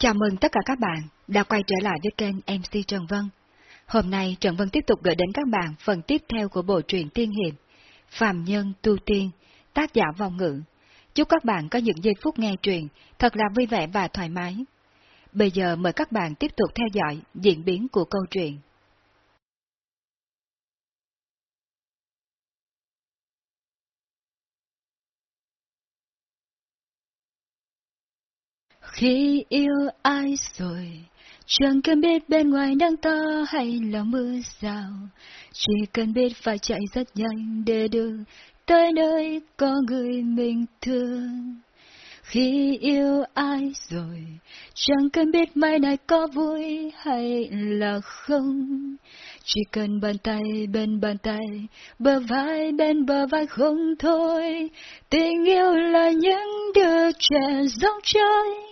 Chào mừng tất cả các bạn đã quay trở lại với kênh MC Trần Vân. Hôm nay Trần Vân tiếp tục gửi đến các bạn phần tiếp theo của bộ truyện tiên hiệp Phạm Nhân Tu Tiên, tác giả vòng ngữ. Chúc các bạn có những giây phút nghe truyện thật là vui vẻ và thoải mái. Bây giờ mời các bạn tiếp tục theo dõi diễn biến của câu chuyện. Khi yêu ai rồi, chẳng cần biết bên ngoài đang to hay là mưa rào, chỉ cần biết phải chạy rất nhanh để đưa tới nơi có người mình thương. Khi yêu ai rồi, chẳng cần biết mai này có vui hay là không. Chỉ cần bàn tay bên bàn tay, bờ vai bên bờ vai không thôi. Tình yêu là những đứa trẻ dòng chơi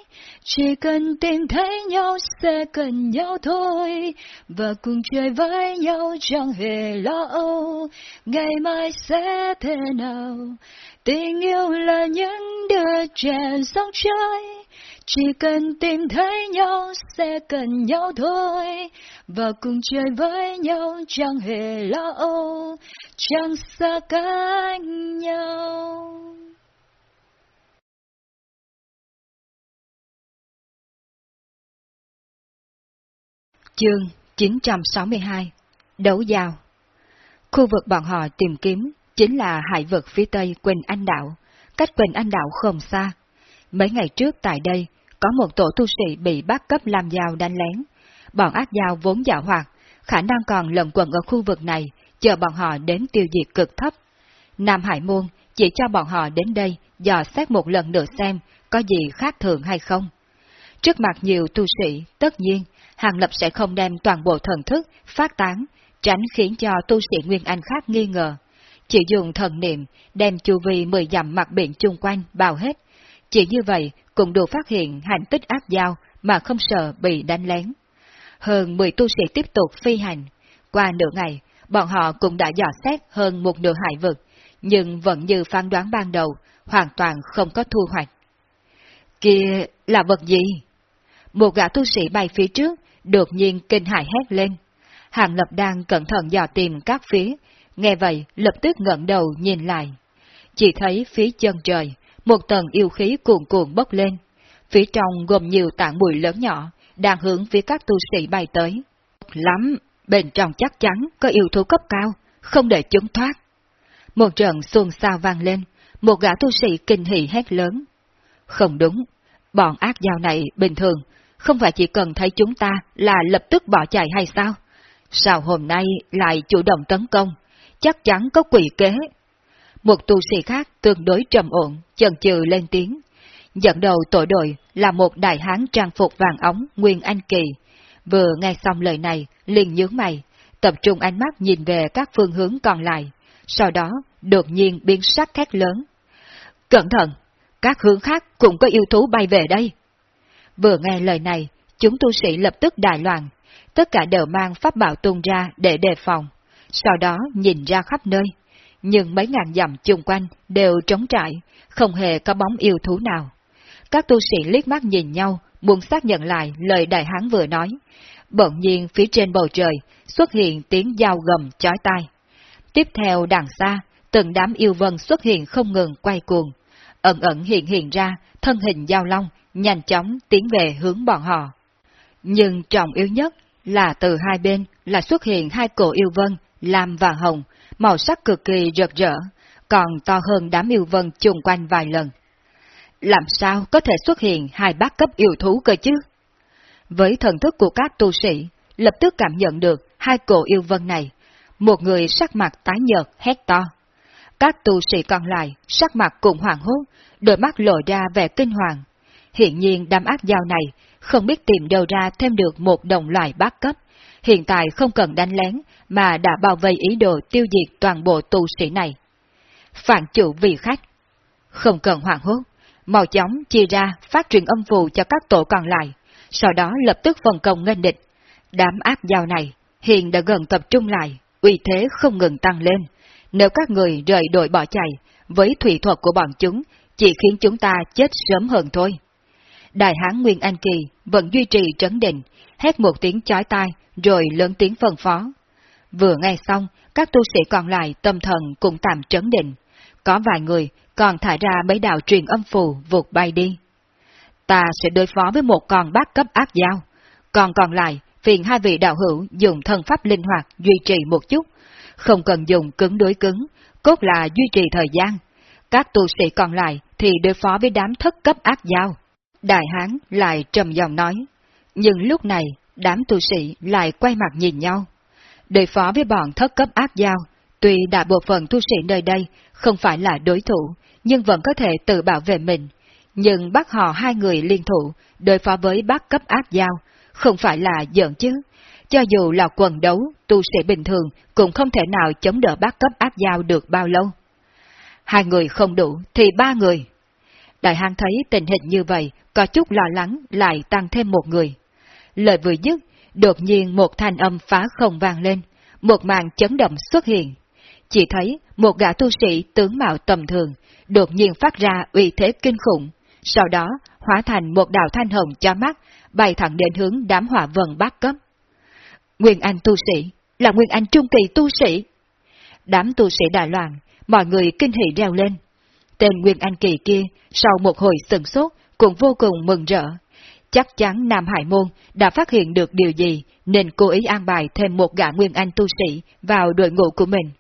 chỉ cần tìm thấy nhau sẽ cần nhau thôi, Và cùng chơi với nhau chẳng hề lo âu. Ngày mai sẽ thế nào? Tình yêu là những đứa trẻ dòng chơi Chỉ cần tìm thấy nhau sẽ cần nhau thôi, Và cùng chơi với nhau chẳng hề lo âu. Chẳng xa cách nhau. Chương 962 Đấu giao Khu vực bọn họ tìm kiếm chính là hải vực phía tây Quỳnh Anh Đảo, cách Quỳnh Anh Đảo không xa. Mấy ngày trước tại đây, có một tổ tu sĩ bị bắt cấp làm giao đánh lén. Bọn ác giao vốn dạo hoạt, khả năng còn lận quần ở khu vực này, chờ bọn họ đến tiêu diệt cực thấp. Nam Hải Môn chỉ cho bọn họ đến đây dò xét một lần nữa xem có gì khác thường hay không. Trước mặt nhiều tu sĩ, tất nhiên, Hàng Lập sẽ không đem toàn bộ thần thức phát tán, tránh khiến cho tu sĩ Nguyên Anh khác nghi ngờ. Chỉ dùng thần niệm đem chu vi mười dặm mặt biển chung quanh bao hết. Chỉ như vậy cũng đủ phát hiện hành tích áp giao mà không sợ bị đánh lén. Hơn 10 tu sĩ tiếp tục phi hành. Qua nửa ngày, bọn họ cũng đã dò xét hơn một nửa hải vực, nhưng vẫn như phán đoán ban đầu, hoàn toàn không có thu hoạch. Kia là vật gì? Một gã tu sĩ bay phía trước, đột nhiên kinh hại hét lên. Hàng Lập đang cẩn thận dò tìm các phía, nghe vậy lập tức ngẩng đầu nhìn lại. Chỉ thấy phía chân trời, một tầng yêu khí cuồn cuộn bốc lên. Phía trong gồm nhiều tảng bụi lớn nhỏ, đang hướng phía các tu sĩ bay tới. Lắm, bên trong chắc chắn có yêu thú cấp cao, không để chúng thoát. Một trận xuân sao vang lên, một gã tu sĩ kinh hỉ hét lớn. Không đúng, bọn ác giao này bình thường không phải chỉ cần thấy chúng ta là lập tức bỏ chạy hay sao? Sao hôm nay lại chủ động tấn công? Chắc chắn có quỷ kế. Một tu sĩ khác tương đối trầm ổn, chần chừ lên tiếng. Dẫn đầu tổ đội là một đại hán trang phục vàng ống Nguyên Anh Kỳ. Vừa nghe xong lời này, liền nhướng mày, tập trung ánh mắt nhìn về các phương hướng còn lại. Sau đó, đột nhiên biến sắc thét lớn. Cẩn thận! Các hướng khác cũng có yêu thú bay về đây. Vừa nghe lời này, chúng tu sĩ lập tức đại loạn, tất cả đều mang pháp bảo tung ra để đề phòng, sau đó nhìn ra khắp nơi. Nhưng mấy ngàn dặm chung quanh đều trống trải, không hề có bóng yêu thú nào. Các tu sĩ liếc mắt nhìn nhau, muốn xác nhận lại lời đại hán vừa nói. Bỗng nhiên phía trên bầu trời xuất hiện tiếng dao gầm chói tai. Tiếp theo đằng xa, từng đám yêu vân xuất hiện không ngừng quay cuồng. Ẩn ẩn hiện hiện ra thân hình giao long nhanh chóng tiến về hướng bọn họ. Nhưng trọng yếu nhất là từ hai bên là xuất hiện hai cổ yêu vân, lam và hồng, màu sắc cực kỳ rực rỡ, còn to hơn đám yêu vân chung quanh vài lần. Làm sao có thể xuất hiện hai bát cấp yêu thú cơ chứ? Với thần thức của các tu sĩ, lập tức cảm nhận được hai cổ yêu vân này, một người sắc mặt tái nhợt hét to. Các tu sĩ còn lại sắc mặt cũng hoàng hốt, đôi mắt lộ ra vẻ kinh hoàng, Hiện nhiên đám ác giao này không biết tìm đâu ra thêm được một đồng loại bát cấp, hiện tại không cần đánh lén mà đã bao vây ý đồ tiêu diệt toàn bộ tu sĩ này. Phản chủ vì khách. Không cần hoảng hốt, mau chóng chia ra phát truyền âm phù cho các tổ còn lại, sau đó lập tức phân công nghênh địch. Đám ác giao này hiện đã gần tập trung lại, uy thế không ngừng tăng lên. Nếu các người rời đội bỏ chạy, với thủy thuật của bọn chúng, chỉ khiến chúng ta chết sớm hơn thôi. Đại hán Nguyên An Kỳ vẫn duy trì trấn định, hét một tiếng chói tai, rồi lớn tiếng phân phó. Vừa nghe xong, các tu sĩ còn lại tâm thần cũng tạm trấn định. Có vài người còn thả ra mấy đạo truyền âm phù vụt bay đi. Ta sẽ đối phó với một con bác cấp ác giao, còn còn lại phiền hai vị đạo hữu dùng thân pháp linh hoạt duy trì một chút, không cần dùng cứng đối cứng, cốt là duy trì thời gian. Các tu sĩ còn lại thì đối phó với đám thất cấp ác giao. Đại hán lại trầm giọng nói, nhưng lúc này đám tu sĩ lại quay mặt nhìn nhau. Đối phó với bọn thất cấp ác giao, tuy đại bộ phận tu sĩ nơi đây không phải là đối thủ, nhưng vẫn có thể tự bảo vệ mình. Nhưng bắt họ hai người liên thủ đối phó với bác cấp ác giao, không phải là giỡn chứ. Cho dù là quần đấu, tu sĩ bình thường cũng không thể nào chống đỡ bác cấp ác giao được bao lâu. Hai người không đủ thì ba người. Đại hang thấy tình hình như vậy, có chút lo lắng lại tăng thêm một người. Lời vừa dứt, đột nhiên một thanh âm phá không vang lên, một màn chấn động xuất hiện. Chỉ thấy một gã tu sĩ tướng mạo tầm thường, đột nhiên phát ra uy thế kinh khủng, sau đó hóa thành một đạo thanh hồng cho mắt, bay thẳng đến hướng đám hỏa vần bát cấp. Nguyên Anh tu sĩ, là Nguyên Anh trung kỳ tu sĩ. Đám tu sĩ đại loạn, mọi người kinh hỉ reo lên. Tên Nguyên Anh kỳ kia, sau một hồi sừng sốt, cũng vô cùng mừng rỡ. Chắc chắn Nam Hải Môn đã phát hiện được điều gì, nên cố ý an bài thêm một gã Nguyên Anh tu sĩ vào đội ngũ của mình.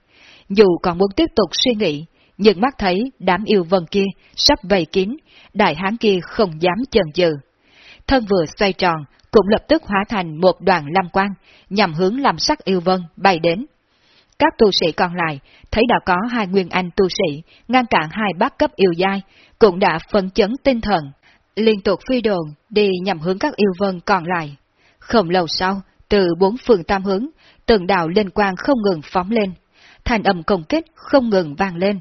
Dù còn muốn tiếp tục suy nghĩ, nhưng mắt thấy đám yêu vân kia sắp vây kín, đại hán kia không dám chần chừ. Thân vừa xoay tròn, cũng lập tức hóa thành một đoàn lam quang, nhằm hướng làm sắc yêu vân bay đến. Các tu sĩ còn lại thấy đã có hai nguyên anh tu sĩ ngăn cản hai bác cấp yêu giai, cũng đã phân chấn tinh thần, liên tục phi đồn đi nhằm hướng các yêu vân còn lại. Không lâu sau, từ bốn phương tam hướng, từng đạo linh quang không ngừng phóng lên, thành âm công kích không ngừng vang lên.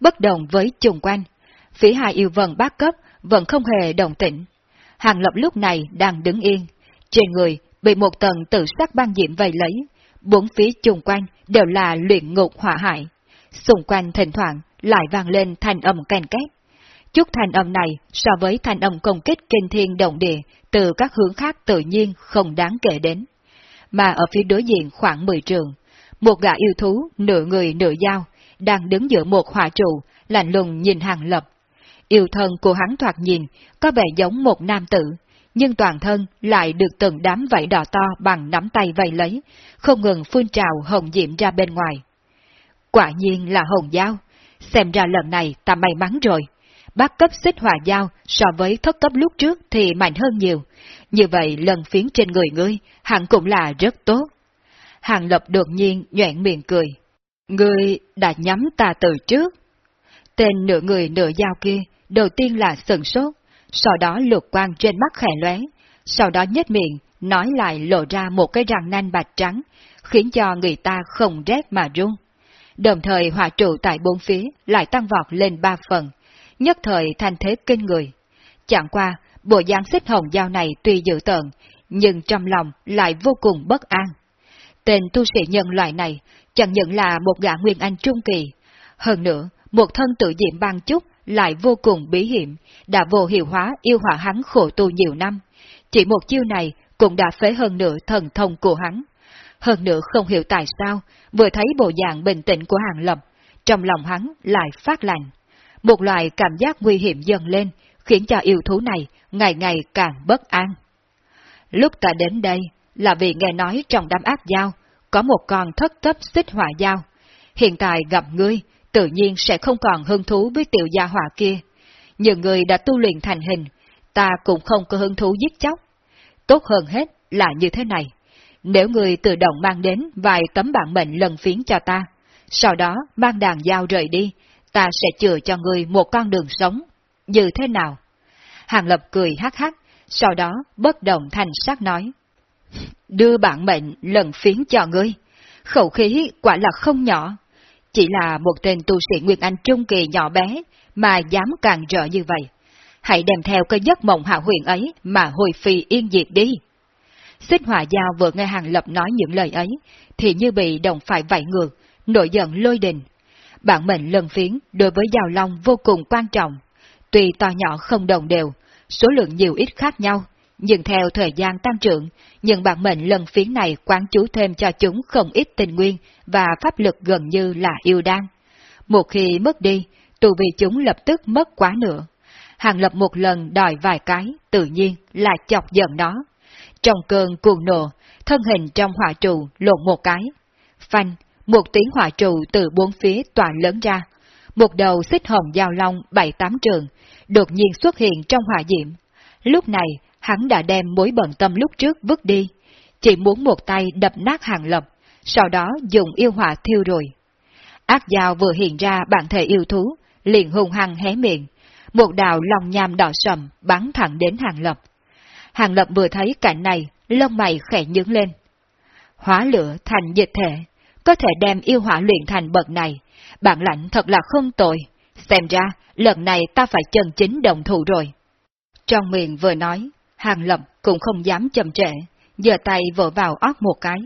Bất đồng với chung quanh, phía hai yêu vân bát cấp vẫn không hề đồng tĩnh. Hàng lập lúc này đang đứng yên, trên người bị một tầng tự sắc băng diệm vây lấy, bốn phía chung quanh đều là luyện ngục hỏa hại. Xung quanh thỉnh thoảng lại vang lên thanh âm canh két. Chút thanh âm này so với thanh âm công kích kinh thiên động địa từ các hướng khác tự nhiên không đáng kể đến. Mà ở phía đối diện khoảng 10 trường, một gã yêu thú nửa người nửa dao đang đứng giữa một hỏa trụ, lạnh lùng nhìn hàng lập. Yêu thân của hắn thoạt nhìn có vẻ giống một nam tử, nhưng toàn thân lại được từng đám vảy đỏ to bằng nắm tay vây lấy, không ngừng phun trào hồng diễm ra bên ngoài. Quả nhiên là hồng dao, xem ra lần này ta may mắn rồi. Bác cấp xích hỏa dao so với thất cấp lúc trước thì mạnh hơn nhiều, như vậy lần phiến trên người ngươi hẳn cũng là rất tốt. Hàng lập đột nhiên nhoẹn miệng cười. Ngươi đã nhắm ta từ trước. Tên nửa người nửa dao kia đầu tiên là sừng sốt, sau đó lục quang trên mắt khẽ lóe, sau đó nhếch miệng, nói lại lộ ra một cái răng nanh bạch trắng, khiến cho người ta không rét mà run. Đồng thời hỏa trụ tại bốn phía lại tăng vọt lên ba phần, nhất thời thành thế kinh người. Chẳng qua, bộ dáng xích hồng dao này tuy dữ tợn, nhưng trong lòng lại vô cùng bất an. Tên tu sĩ nhân loại này chẳng những là một gã nguyên anh trung kỳ, hơn nữa, một thân tự diệm băng chút lại vô cùng bí hiểm, đã vô hiệu hóa yêu hỏa hắn khổ tu nhiều năm. Chỉ một chiêu này cũng đã phế hơn nửa thần thông của hắn. Hơn nữa không hiểu tại sao, vừa thấy bộ dạng bình tĩnh của hàng lập, trong lòng hắn lại phát lạnh. Một loại cảm giác nguy hiểm dần lên, khiến cho yêu thú này ngày ngày càng bất an. Lúc ta đến đây là vì nghe nói trong đám ác giao có một con thất cấp xích hỏa giao. Hiện tại gặp ngươi, tự nhiên sẽ không còn hứng thú với tiểu gia hỏa kia. Những người đã tu luyện thành hình, ta cũng không có hứng thú giết chóc. Tốt hơn hết là như thế này. Nếu người tự động mang đến vài tấm bản mệnh lần phiến cho ta, sau đó mang đàn dao rời đi, ta sẽ chừa cho người một con đường sống. Như thế nào? Hàng Lập cười hắc hắc, sau đó bất động thành sắc nói. Đưa bản mệnh lần phiến cho ngươi, khẩu khí quả là không nhỏ. Chỉ là một tên tu sĩ Nguyên Anh Trung Kỳ nhỏ bé mà dám càng rỡ như vậy. Hãy đem theo cái giấc mộng hạ huyền ấy mà hồi phi yên diệt đi. Xích hỏa giao vừa nghe Hàng Lập nói những lời ấy, thì như bị đồng phải vảy ngược, nổi giận lôi đình. Bản mệnh lần phiến đối với Giao Long vô cùng quan trọng. Tuy to nhỏ không đồng đều, số lượng nhiều ít khác nhau, nhưng theo thời gian tăng trưởng, những bản mệnh lần phiến này quán chú thêm cho chúng không ít tình nguyên và pháp lực gần như là yêu đan. Một khi mất đi, tù vì chúng lập tức mất quá nữa. Hàng lập một lần đòi vài cái, tự nhiên là chọc giận nó. Trong cơn cuồng nộ, thân hình trong hỏa trụ lộn một cái. Phanh, một tiếng hỏa trụ từ bốn phía tỏa lớn ra. Một đầu xích hồng giao long bảy tám trường, đột nhiên xuất hiện trong hỏa diệm. Lúc này, hắn đã đem mối bận tâm lúc trước vứt đi, chỉ muốn một tay đập nát hàng lập, sau đó dùng yêu hỏa thiêu rồi. Ác dao vừa hiện ra bản thể yêu thú, liền hùng hăng hé miệng, một đạo lòng nham đỏ sầm bắn thẳng đến hàng lập. Hàng lập vừa thấy cảnh này, lông mày khẽ nhướng lên. Hóa lửa thành dịch thể, có thể đem yêu hỏa luyện thành bậc này, bản lãnh thật là không tồi. Xem ra, lần này ta phải chân chính đồng thủ rồi. Trong miệng vừa nói, Hàng Lập cũng không dám chậm trễ, giơ tay vỗ vào óc một cái.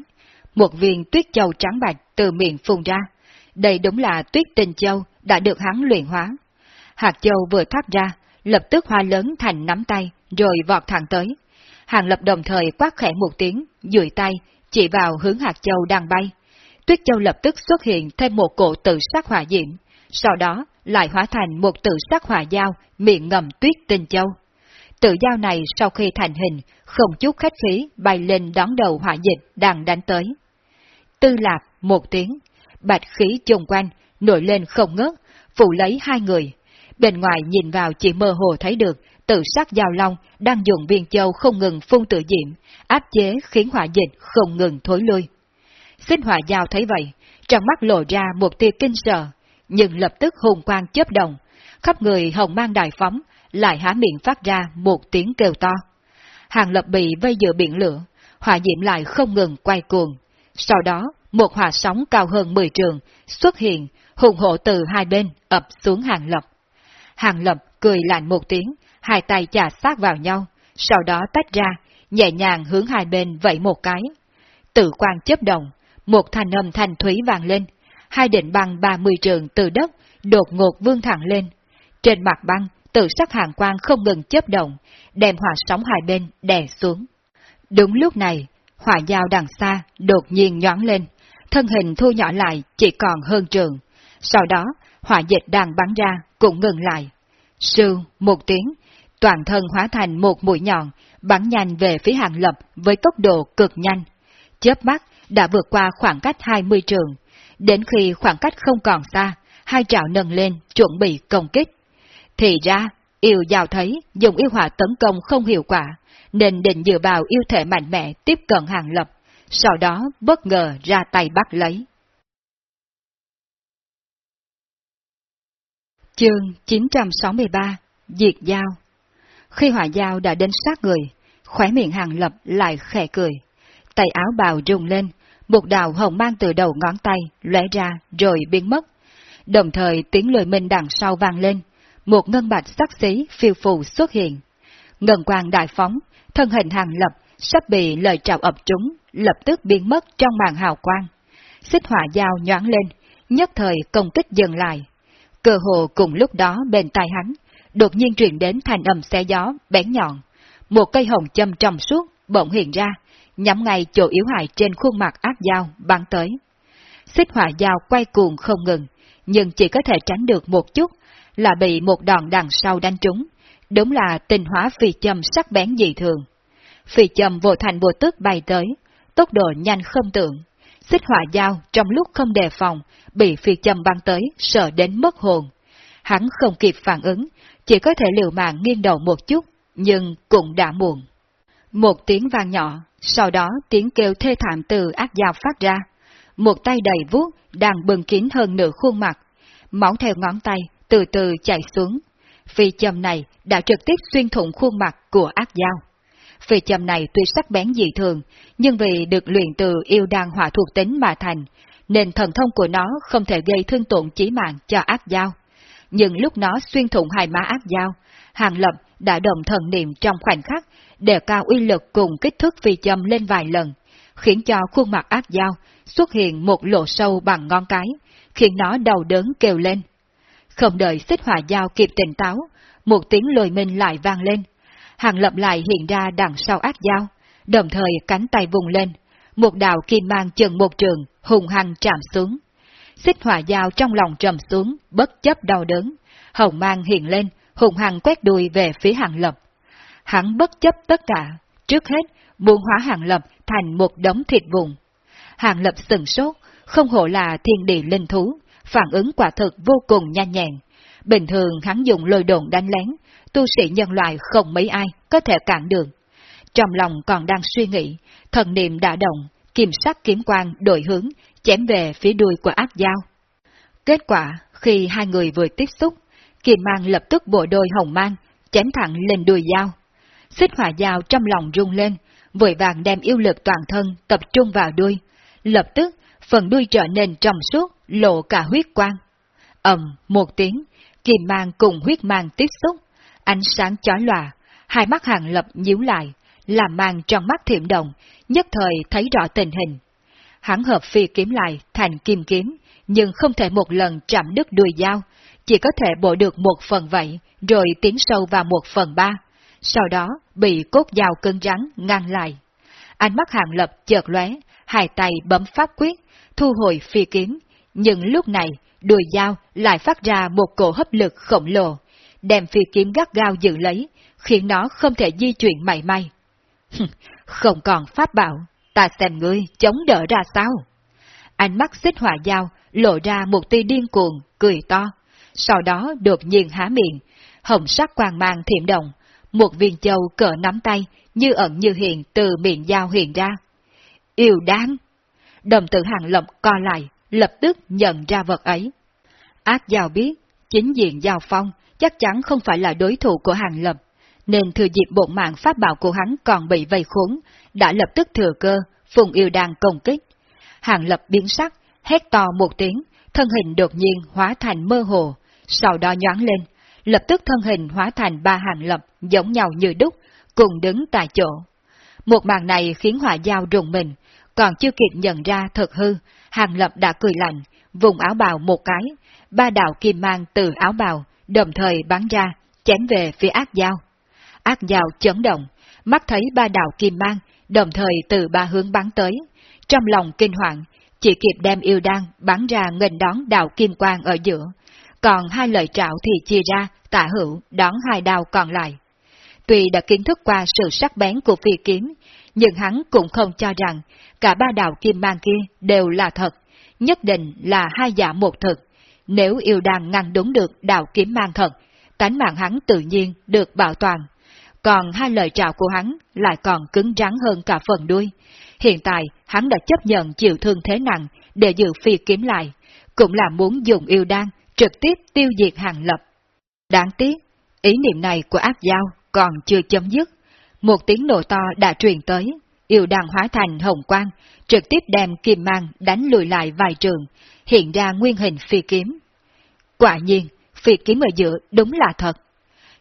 Một viên tuyết châu trắng bạch từ miệng phun ra. Đây đúng là tuyết tinh châu đã được hắn luyện hóa. Hạt châu vừa thoát ra, lập tức hoa lớn thành nắm tay, rồi vọt thẳng tới. Hàng Lập đồng thời quát khẽ một tiếng, duỗi tay, chỉ vào hướng hạt châu đang bay. Tuyết châu lập tức xuất hiện thêm một cổ tự sát hỏa diễm, sau đó lại hóa thành một tự sát hỏa dao miệng ngầm tuyết tinh châu. Tự dao này sau khi thành hình, không chút khách khí bay lên đón đầu hỏa dịch đang đánh tới. Tư lạc một tiếng, bạch khí chung quanh, nổi lên không ngớt, phụ lấy hai người. Bên ngoài nhìn vào chỉ mơ hồ thấy được tự sát giao long đang dùng viên châu không ngừng phun tự diệm, áp chế khiến hỏa dịch không ngừng thối lui. Xin hỏa giao thấy vậy, trong mắt lộ ra một tia kinh sợ, nhưng lập tức hùng quang chớp động, khắp người hồng mang đại phóng, lại há miệng phát ra một tiếng kêu to. Hàng lập bị vây giữa biển lửa, hỏa diễm lại không ngừng quay cuồng. Sau đó, một hỏa sóng cao hơn 10 trường xuất hiện, hùng hộ từ hai bên ập xuống hàng lập. Hàng lập cười lạnh một tiếng, hai tay chà sát vào nhau, sau đó tách ra, nhẹ nhàng hướng hai bên vẫy một cái. Tự quan chấp động, một thanh âm thanh thúy vang lên, hai định băng 30 trường từ đất đột ngột vươn thẳng lên. Trên mặt băng tự sắc hàng quang không ngừng chấp động, đem hỏa sóng hai bên đè xuống. Đúng lúc này, hỏa dao đằng xa đột nhiên nhón lên, thân hình thu nhỏ lại chỉ còn hơn trường. Sau đó, hỏa dịch đang bắn ra cũng ngừng lại. Sư, một tiếng, toàn thân hóa thành một mũi nhọn, bắn nhanh về phía hàng lập với tốc độ cực nhanh. Chớp mắt đã vượt qua khoảng cách 20 trường. Đến khi khoảng cách không còn xa, hai trảo nâng lên chuẩn bị công kích. Thì ra, yêu giao thấy dùng yêu hỏa tấn công không hiệu quả, nên định dựa vào yêu thể mạnh mẽ tiếp cận hàng lập, sau đó bất ngờ ra tay bắt lấy. Chương 963 Diệt Giao Khi hỏa giao đã đến sát người, khóe miệng hàng lập lại khẽ cười. Tay áo bào rung lên, một đạo hồng mang từ đầu ngón tay lóe ra rồi biến mất. Đồng thời tiếng lời minh đằng sau vang lên, một ngân bạch sắc xí phiêu phù xuất hiện. Ngân quang đại phóng, thân hình hàng lập, sắp bị lời trào ập trúng, lập tức biến mất trong màn hào quang. Xích hỏa dao nhoáng lên, nhất thời công kích dừng lại. Cơ hồ cùng lúc đó bên tai hắn, đột nhiên truyền đến thành âm xe gió, bén nhọn. Một cây hồng châm trong suốt, bỗng hiện ra, nhắm ngay chỗ yếu hại trên khuôn mặt ác dao bắn tới. Xích hỏa dao quay cuồng không ngừng, nhưng chỉ có thể tránh được một chút, là bị một đòn đằng sau đánh trúng, đúng là tình hóa phi châm sắc bén dị thường. Phi châm vô thành vô tức bay tới, tốc độ nhanh không tưởng. Xích hỏa dao trong lúc không đề phòng, bị phi châm băng tới, sợ đến mất hồn. Hắn không kịp phản ứng, chỉ có thể liều mạng nghiêng đầu một chút, nhưng cũng đã muộn. Một tiếng vang nhỏ, sau đó tiếng kêu thê thảm từ ác dao phát ra. Một tay đầy vuốt đang bừng kín hơn nửa khuôn mặt. Máu theo ngón tay từ từ chạy xuống. Phi châm này đã trực tiếp xuyên thủng khuôn mặt của ác dao. Phi châm này tuy sắc bén dị thường, nhưng vì được luyện từ yêu đan hỏa thuộc tính mà thành, nên thần thông của nó không thể gây thương tổn chí mạng cho ác dao. Nhưng lúc nó xuyên thủng hai má ác dao, Hàng Lập đã đồng thần niệm trong khoảnh khắc, đề cao uy lực cùng kích thước phi châm lên vài lần, khiến cho khuôn mặt ác dao xuất hiện một lỗ sâu bằng ngón cái, khiến nó đầu đớn kêu lên. Không đợi xích hỏa dao kịp tỉnh táo, một tiếng lồi minh lại vang lên. Hàng lập lại hiện ra đằng sau ác dao, đồng thời cánh tay vùng lên, một đạo kim mang chừng một trường, hùng hăng chạm xuống. Xích hỏa dao trong lòng trầm xuống, bất chấp đau đớn, hồng mang hiện lên, hùng hăng quét đuôi về phía hàng lập. Hắn bất chấp tất cả, trước hết muốn hóa hàng lập thành một đống thịt vùng. Hàng lập sừng sốt, không hổ là thiên địa linh thú, phản ứng quả thực vô cùng nhanh nhẹn. Bình thường hắn dùng lôi đồn đánh lén, tu sĩ nhân loại không mấy ai có thể cản được. Trong lòng còn đang suy nghĩ, thần niệm đã động, kim sắc kiếm quang đổi hướng, chém về phía đuôi của ác dao. Kết quả, khi hai người vừa tiếp xúc, kim mang lập tức bộ đôi hồng mang, chém thẳng lên đuôi dao. Xích hỏa dao trong lòng rung lên, vội vàng đem yêu lực toàn thân tập trung vào đuôi. Lập tức, phần đuôi trở nên trong suốt, lộ cả huyết quang. ầm một tiếng, kim mang cùng huyết mang tiếp xúc, ánh sáng chói lòa, hai mắt hàng lập nhíu lại, làm mang trong mắt thiểm động, nhất thời thấy rõ tình hình. Hắn hợp phi kiếm lại thành kim kiếm, nhưng không thể một lần chạm đứt đuôi dao, chỉ có thể bổ được một phần vậy, rồi tiến sâu vào một phần ba, sau đó bị cốt dao cứng rắn ngăn lại. Ánh mắt hàng lập chợt lóe, hai tay bấm pháp quyết, thu hồi phi kiếm, nhưng lúc này đùi dao lại phát ra một cổ hấp lực khổng lồ, đem phi kiếm gắt gao giữ lấy, khiến nó không thể di chuyển mảy may. không còn pháp bảo, ta xem ngươi chống đỡ ra sao. Ánh mắt xích hỏa dao lộ ra một tia điên cuồng, cười to, sau đó đột nhiên há miệng, hồng sắc quang mang thiểm động, một viên châu cỡ nắm tay, như ẩn như hiện từ miệng dao hiện ra. Yêu đáng! Đồng tử hàng lộng co lại, lập tức nhận ra vật ấy. Ác giao biết, chính diện giao phong chắc chắn không phải là đối thủ của hàng lập, nên thừa dịp bộ mạng pháp bảo của hắn còn bị vây khốn, đã lập tức thừa cơ, phùng yêu đàn công kích. Hàng lập biến sắc, hét to một tiếng, thân hình đột nhiên hóa thành mơ hồ, sau đó nhoáng lên, lập tức thân hình hóa thành ba hàng lập giống nhau như đúc, cùng đứng tại chỗ. Một màn này khiến hỏa giao rùng mình, còn chưa kịp nhận ra thật hư, hàng lập đã cười lạnh, vùng áo bào một cái, ba đạo kim mang từ áo bào, đồng thời bắn ra, chém về phía ác giao. Ác giao chấn động, mắt thấy ba đạo kim mang, đồng thời từ ba hướng bắn tới. Trong lòng kinh hoàng, chỉ kịp đem yêu đan bắn ra nghênh đón đạo kim quang ở giữa, còn hai lợi trạo thì chia ra, tả hữu, đón hai đao còn lại. Tuy đã kiến thức qua sự sắc bén của phi kiếm, nhưng hắn cũng không cho rằng cả ba đạo kim mang kia đều là thật, nhất định là hai giả một thực. Nếu yêu đàn ngăn đúng được đạo kiếm mang thật, tánh mạng hắn tự nhiên được bảo toàn. Còn hai lời trào của hắn lại còn cứng rắn hơn cả phần đuôi. Hiện tại hắn đã chấp nhận chịu thương thế nặng để giữ phi kiếm lại, cũng là muốn dùng yêu đan trực tiếp tiêu diệt hàng lập. Đáng tiếc, ý niệm này của áp giao còn chưa chấm dứt. Một tiếng nổ to đã truyền tới, yêu đàn hóa thành hồng quang, trực tiếp đem kim mang đánh lùi lại vài trường, hiện ra nguyên hình phi kiếm. Quả nhiên, phi kiếm ở giữa đúng là thật.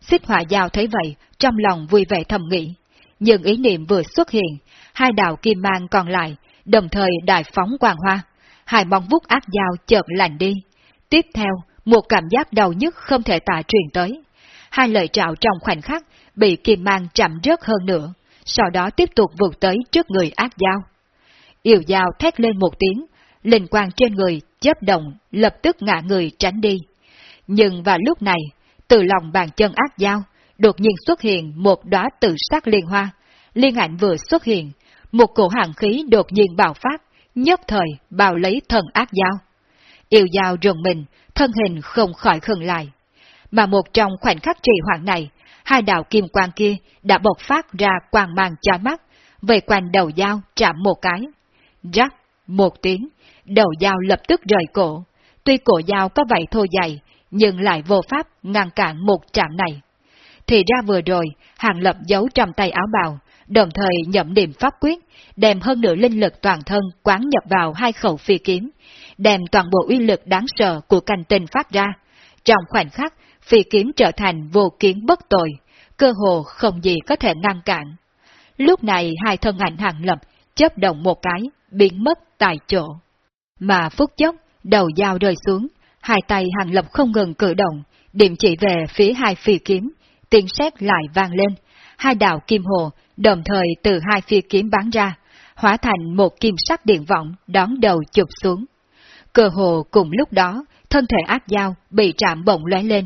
Xích hỏa giao thấy vậy, trong lòng vui vẻ thầm nghĩ. Nhưng ý niệm vừa xuất hiện, hai đạo kim mang còn lại, đồng thời đại phóng quang hoa. Hai mong vút ác dao chợt lành đi. Tiếp theo, một cảm giác đau nhức không thể tả truyền tới. Hai lời trạo trong khoảnh khắc bị kim mang chạm rớt hơn nữa, sau đó tiếp tục vượt tới trước người ác dao. Yêu dao thét lên một tiếng, linh quang trên người chớp động, lập tức ngã người tránh đi. Nhưng vào lúc này, từ lòng bàn chân ác dao, đột nhiên xuất hiện một đóa tự sắc liên hoa. Liên ảnh vừa xuất hiện, một cổ hàng khí đột nhiên bạo phát, nhất thời bao lấy thần ác dao. Yêu dao rùng mình, thân hình không khỏi khừng lại. Mà một trong khoảnh khắc trì hoãn này, hai đạo kim quang kia đã bộc phát ra quang mang chói mắt, về quanh đầu dao chạm một cái. Rắc, một tiếng, đầu dao lập tức rời cổ. Tuy cổ dao có vậy thô dày, nhưng lại vô pháp ngăn cản một chạm này. Thì ra vừa rồi, hàng lập giấu trong tay áo bào, đồng thời nhậm niệm pháp quyết, đem hơn nửa linh lực toàn thân quán nhập vào hai khẩu phi kiếm, đem toàn bộ uy lực đáng sợ của canh tinh phát ra. Trong khoảnh khắc, phi kiếm trở thành vô kiến bất tội, cơ hồ không gì có thể ngăn cản. Lúc này hai thân ảnh hàng lập chấp động một cái, biến mất tại chỗ. Mà phút chốc, đầu dao rơi xuống, hai tay hàng lập không ngừng cử động, điểm chỉ về phía hai phi kiếm, tiếng sét lại vang lên, hai đạo kim hồ đồng thời từ hai phi kiếm bắn ra, hóa thành một kim sắc điện vọng đón đầu chụp xuống. Cơ hồ cùng lúc đó, thân thể ác dao bị chạm bỗng lóe lên.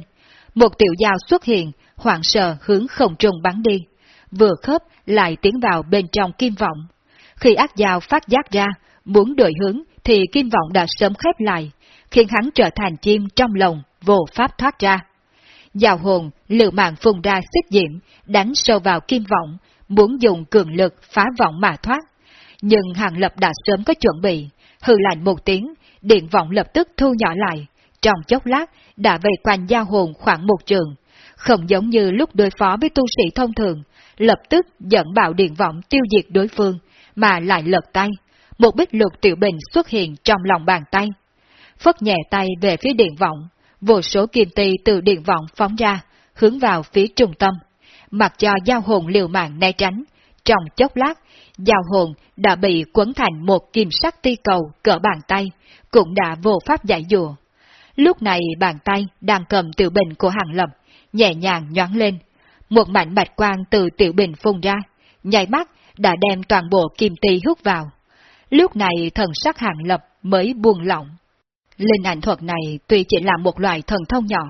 Một tiểu dao xuất hiện, hoảng sợ hướng không trung bắn đi. Vừa khớp lại tiến vào bên trong kim vọng. Khi ác dao phát giác ra, muốn đổi hướng thì kim vọng đã sớm khép lại, khiến hắn trở thành chim trong lồng, vô pháp thoát ra. Giào hồn, lựu mạng phùng ra xích diễm, đánh sâu vào kim vọng, muốn dùng cường lực phá vọng mà thoát. Nhưng Hàng Lập đã sớm có chuẩn bị, hư lạnh một tiếng, điện vọng lập tức thu nhỏ lại, trong chốc lát đã vây quanh giao hồn khoảng một trường, không giống như lúc đối phó với tu sĩ thông thường, lập tức dẫn bạo điện vọng tiêu diệt đối phương, mà lại lật tay. Một bích lục tiểu bình xuất hiện trong lòng bàn tay. Phất nhẹ tay về phía điện vọng, vô số kim ti từ điện vọng phóng ra, hướng vào phía trung tâm. Mặc cho giao hồn liều mạng né tránh, trong chốc lát, giao hồn đã bị quấn thành một kim sắc ti cầu cỡ bàn tay, cũng đã vô pháp giải dùa. Lúc này bàn tay đang cầm tiểu bình của hàng lập, nhẹ nhàng nhoáng lên. Một mảnh bạch quang từ tiểu bình phun ra, nhảy mắt đã đem toàn bộ kim ti hút vào. Lúc này thần sắc hàng lập mới buông lỏng. Linh ảnh thuật này tuy chỉ là một loại thần thông nhỏ,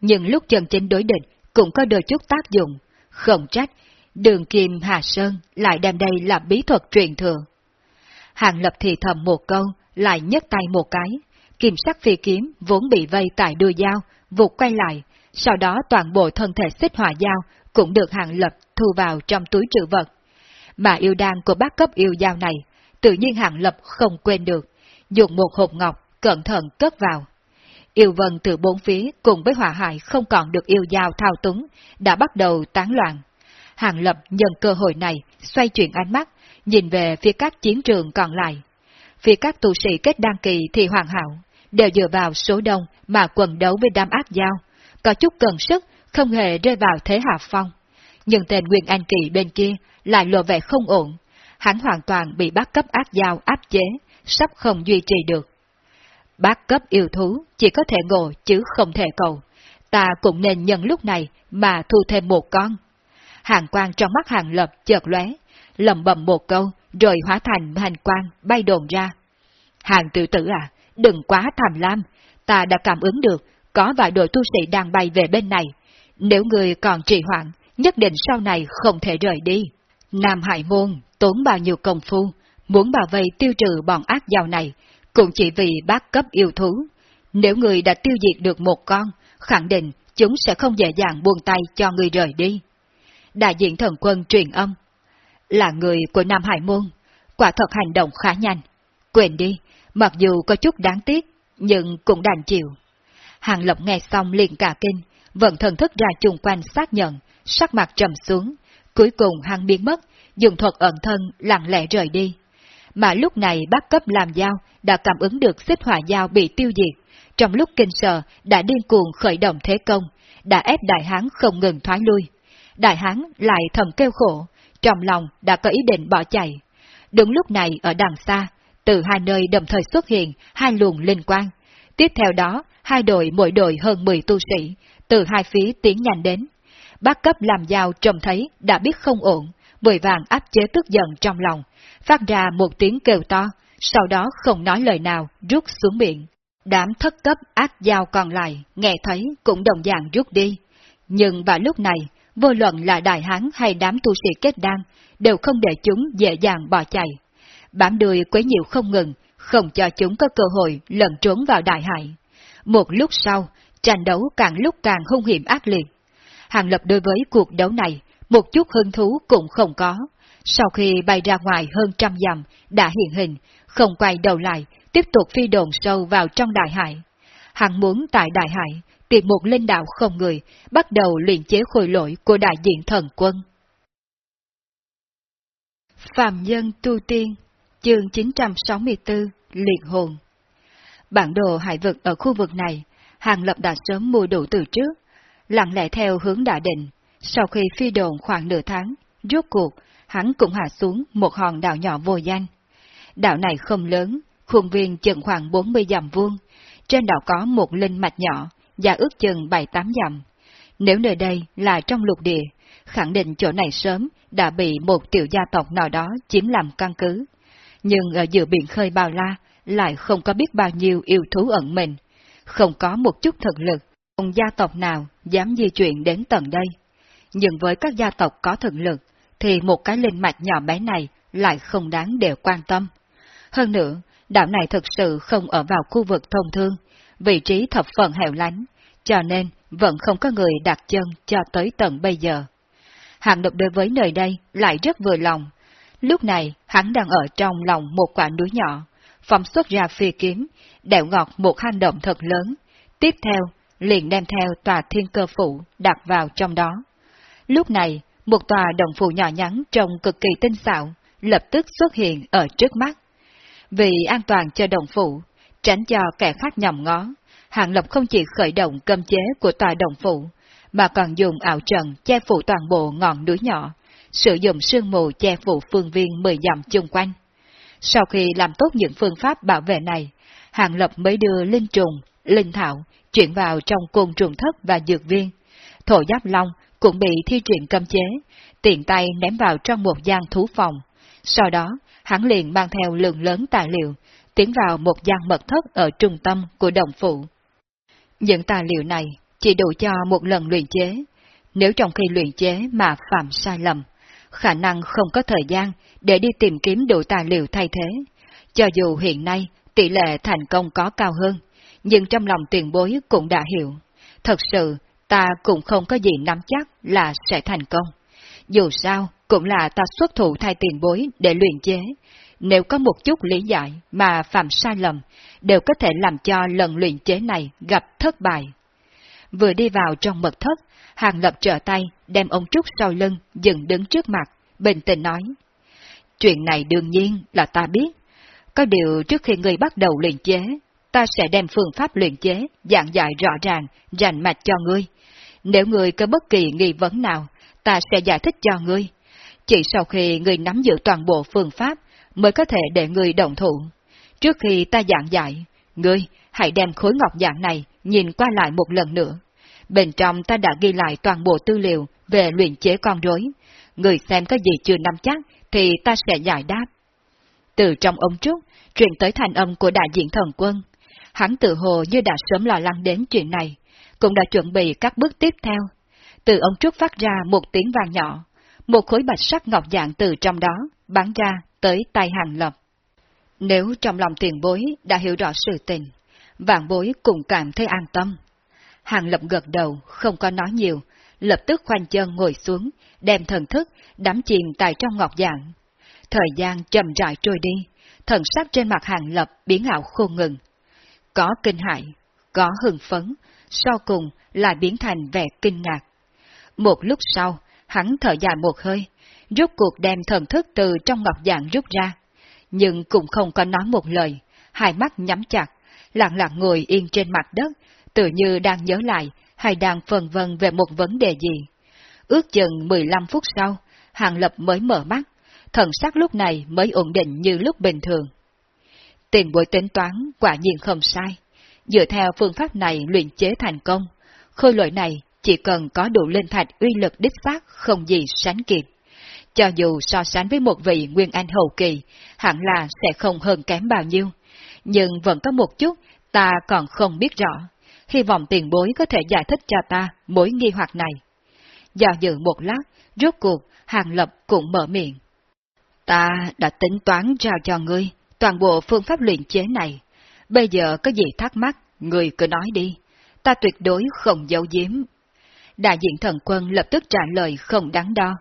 nhưng lúc chân chính đối địch cũng có đôi chút tác dụng, không trách, đường kim Hà Sơn lại đem đây là bí thuật truyền thừa. Hàng lập thì thầm một câu, lại nhấc tay một cái, kim sắc phi kiếm vốn bị vây tại đuôi dao, vụt quay lại, sau đó toàn bộ thân thể xích hỏa dao cũng được hàng lập thu vào trong túi trữ vật. Mà yêu đan của bác cấp yêu dao này, tự nhiên hàng lập không quên được, dùng một hộp ngọc cẩn thận cất vào. Yêu vân từ bốn phía cùng với hỏa hại không còn được yêu dao thao túng, đã bắt đầu tán loạn. Hàng lập nhân cơ hội này, xoay chuyển ánh mắt, nhìn về phía các chiến trường còn lại. Phía các tu sĩ kết đăng kỳ thì hoàn hảo, đều dựa vào số đông mà quần đấu với đám ác giao, có chút cần sức, không hề rơi vào thế hạ phong. Nhưng tên Nguyên Anh Kỳ bên kia lại lộ vẻ không ổn, hắn hoàn toàn bị bác cấp ác giao áp chế, sắp không duy trì được. Bác cấp yêu thú chỉ có thể ngộ chứ không thể cầu. Ta cũng nên nhân lúc này mà thu thêm một con. Hàng quang trong mắt hàng lập chợt lóe, lầm bầm một câu, rồi hóa thành hành quang bay đồn ra. Hàng tự tử à, đừng quá tham lam, ta đã cảm ứng được, có vài đội tu sĩ đang bay về bên này. Nếu người còn trì hoãn, nhất định sau này không thể rời đi. Nam Hải Môn tốn bao nhiêu công phu, muốn bảo vệ tiêu trừ bọn ác giàu này, cũng chỉ vì bác cấp yêu thú. Nếu người đã tiêu diệt được một con, khẳng định chúng sẽ không dễ dàng buông tay cho người rời đi. Đại diện thần quân truyền âm. Là người của Nam Hải Môn, quả thật hành động khá nhanh. Quên đi, mặc dù có chút đáng tiếc, nhưng cũng đành chịu. Hàng Lộc nghe xong liền cả kinh, vận thần thức ra chung quanh xác nhận, sắc mặt trầm xuống, cuối cùng hắn biến mất, dùng thuật ẩn thân lặng lẽ rời đi. Mà lúc này bác cấp làm dao đã cảm ứng được xích hỏa dao bị tiêu diệt, trong lúc kinh sợ đã điên cuồng khởi động thế công, đã ép đại hán không ngừng thoái lui. Đại hán lại thầm kêu khổ, trong lòng đã có ý định bỏ chạy. Đúng lúc này ở đằng xa, từ hai nơi đồng thời xuất hiện hai luồng linh quang. Tiếp theo đó, hai đội mỗi đội hơn 10 tu sĩ, từ hai phía tiến nhanh đến. Bác cấp làm giao trông thấy đã biết không ổn, vội vàng áp chế tức giận trong lòng, phát ra một tiếng kêu to, sau đó không nói lời nào, rút xuống miệng. Đám thất cấp ác giao còn lại, nghe thấy cũng đồng dạng rút đi. Nhưng vào lúc này, vô luận là đại hán hay đám tu sĩ kết đan, đều không để chúng dễ dàng bỏ chạy. Bám đuôi quấy nhiều không ngừng, không cho chúng có cơ hội lẩn trốn vào đại hải. Một lúc sau, tranh đấu càng lúc càng hung hiểm ác liệt. Hàng lập đối với cuộc đấu này, một chút hứng thú cũng không có. Sau khi bay ra ngoài hơn trăm dặm, đã hiện hình, không quay đầu lại, tiếp tục phi đồn sâu vào trong đại hải. Hàng muốn tại đại hải, tìm một linh đạo không người, bắt đầu luyện chế khôi lỗi của đại diện thần quân. Phạm Nhân Tu Tiên, chương 964, Liệt Hồn Bản đồ hải vực ở khu vực này, Hàng Lập đã sớm mua đủ từ trước, lặng lẽ theo hướng đã định. Sau khi phi đồn khoảng nửa tháng, rốt cuộc, hắn cũng hạ xuống một hòn đảo nhỏ vô danh. Đảo này không lớn, khuôn viên chừng khoảng 40 dặm vuông, trên đảo có một linh mạch nhỏ, và ước chừng 7-8 dặm. Nếu nơi đây là trong lục địa, khẳng định chỗ này sớm đã bị một tiểu gia tộc nào đó chiếm làm căn cứ. Nhưng ở giữa biển khơi bao la lại không có biết bao nhiêu yêu thú ẩn mình, không có một chút thực lực, không gia tộc nào dám di chuyển đến tận đây. Nhưng với các gia tộc có thực lực, thì một cái linh mạch nhỏ bé này lại không đáng để quan tâm. Hơn nữa, đảo này thực sự không ở vào khu vực thông thương, vị trí thập phần hẻo lánh, cho nên vẫn không có người đặt chân cho tới tận bây giờ. Hàng độc đối với nơi đây lại rất vừa lòng. Lúc này, hắn đang ở trong lòng một quả núi nhỏ, phóng xuất ra phi kiếm, đẹo ngọt một hành động thật lớn. Tiếp theo, liền đem theo tòa thiên cơ phủ đặt vào trong đó. Lúc này, một tòa đồng phủ nhỏ nhắn trông cực kỳ tinh xảo, lập tức xuất hiện ở trước mắt. Vì an toàn cho đồng phủ, tránh cho kẻ khác nhầm ngó, Hàng Lập không chỉ khởi động cơm chế của tòa đồng phủ, mà còn dùng ảo trận che phủ toàn bộ ngọn núi nhỏ, sử dụng sương mù che phủ phương viên 10 dặm chung quanh. Sau khi làm tốt những phương pháp bảo vệ này, Hàng Lập mới đưa linh trùng, linh thảo chuyển vào trong côn trùng thất và dược viên. Thổ giáp long cũng bị thi triển cấm chế, tiện tay ném vào trong một gian thú phòng. Sau đó, hắn liền mang theo lượng lớn tài liệu, tiến vào một gian mật thất ở trung tâm của đồng phụ. Những tài liệu này chỉ đủ cho một lần luyện chế. Nếu trong khi luyện chế mà phạm sai lầm, khả năng không có thời gian để đi tìm kiếm đủ tài liệu thay thế. Cho dù hiện nay tỷ lệ thành công có cao hơn, nhưng trong lòng tiền bối cũng đã hiểu. Thật sự, ta cũng không có gì nắm chắc là sẽ thành công. Dù sao, cũng là ta xuất thủ thay tiền bối để luyện chế. Nếu có một chút lý giải mà phạm sai lầm, đều có thể làm cho lần luyện chế này gặp thất bại. Vừa đi vào trong mật thất, Hàng Lập trở tay đem ông Trúc sau lưng dừng đứng trước mặt, bình tĩnh nói. Chuyện này đương nhiên là ta biết. Có điều trước khi người bắt đầu luyện chế, ta sẽ đem phương pháp luyện chế, giảng dạy rõ ràng, rành mạch cho ngươi. Nếu ngươi có bất kỳ nghi vấn nào, ta sẽ giải thích cho ngươi. Chỉ sau khi ngươi nắm giữ toàn bộ phương pháp, mới có thể để ngươi động thủ. Trước khi ta giảng dạy, ngươi hãy đem khối ngọc dạng này nhìn qua lại một lần nữa. Bên trong ta đã ghi lại toàn bộ tư liệu về luyện chế con rối. Người xem có gì chưa nắm chắc thì ta sẽ giải đáp. Từ trong ông trúc, truyền tới thành âm của đại diện thần quân. Hắn tự hồ như đã sớm lo lắng đến chuyện này, cũng đã chuẩn bị các bước tiếp theo. Từ ông trúc phát ra một tiếng vàng nhỏ, một khối bạch sắc ngọc dạng từ trong đó bắn ra tới tay hàng lập. Nếu trong lòng tiền bối đã hiểu rõ sự tình, vạn bối cũng cảm thấy an tâm. Hàng lập gật đầu, không có nói nhiều, lập tức khoanh chân ngồi xuống, đem thần thức, đắm chìm tại trong ngọc dạng. Thời gian chậm rãi trôi đi, thần sắc trên mặt hàng lập biến ảo khô ngừng. Có kinh hại, có hưng phấn, sau cùng lại biến thành vẻ kinh ngạc. Một lúc sau, hắn thở dài một hơi, rút cuộc đem thần thức từ trong ngọc dạng rút ra, nhưng cũng không có nói một lời, hai mắt nhắm chặt, lặng lặng ngồi yên trên mặt đất, tự như đang nhớ lại hay đang phần vân về một vấn đề gì. Ước chừng 15 phút sau, Hàng Lập mới mở mắt, thần sắc lúc này mới ổn định như lúc bình thường. Tiền bối tính toán quả nhiên không sai. Dựa theo phương pháp này luyện chế thành công, khôi lỗi này chỉ cần có đủ linh thạch uy lực đích xác không gì sánh kịp. Cho dù so sánh với một vị Nguyên Anh hậu kỳ, hẳn là sẽ không hơn kém bao nhiêu. Nhưng vẫn có một chút ta còn không biết rõ. Hy vọng tiền bối có thể giải thích cho ta mối nghi hoặc này. Do dự một lát, rốt cuộc, Hàng Lập cũng mở miệng. Ta đã tính toán ra cho ngươi toàn bộ phương pháp luyện chế này. Bây giờ có gì thắc mắc, ngươi cứ nói đi. Ta tuyệt đối không giấu giếm. Đại diện thần quân lập tức trả lời không đáng đo.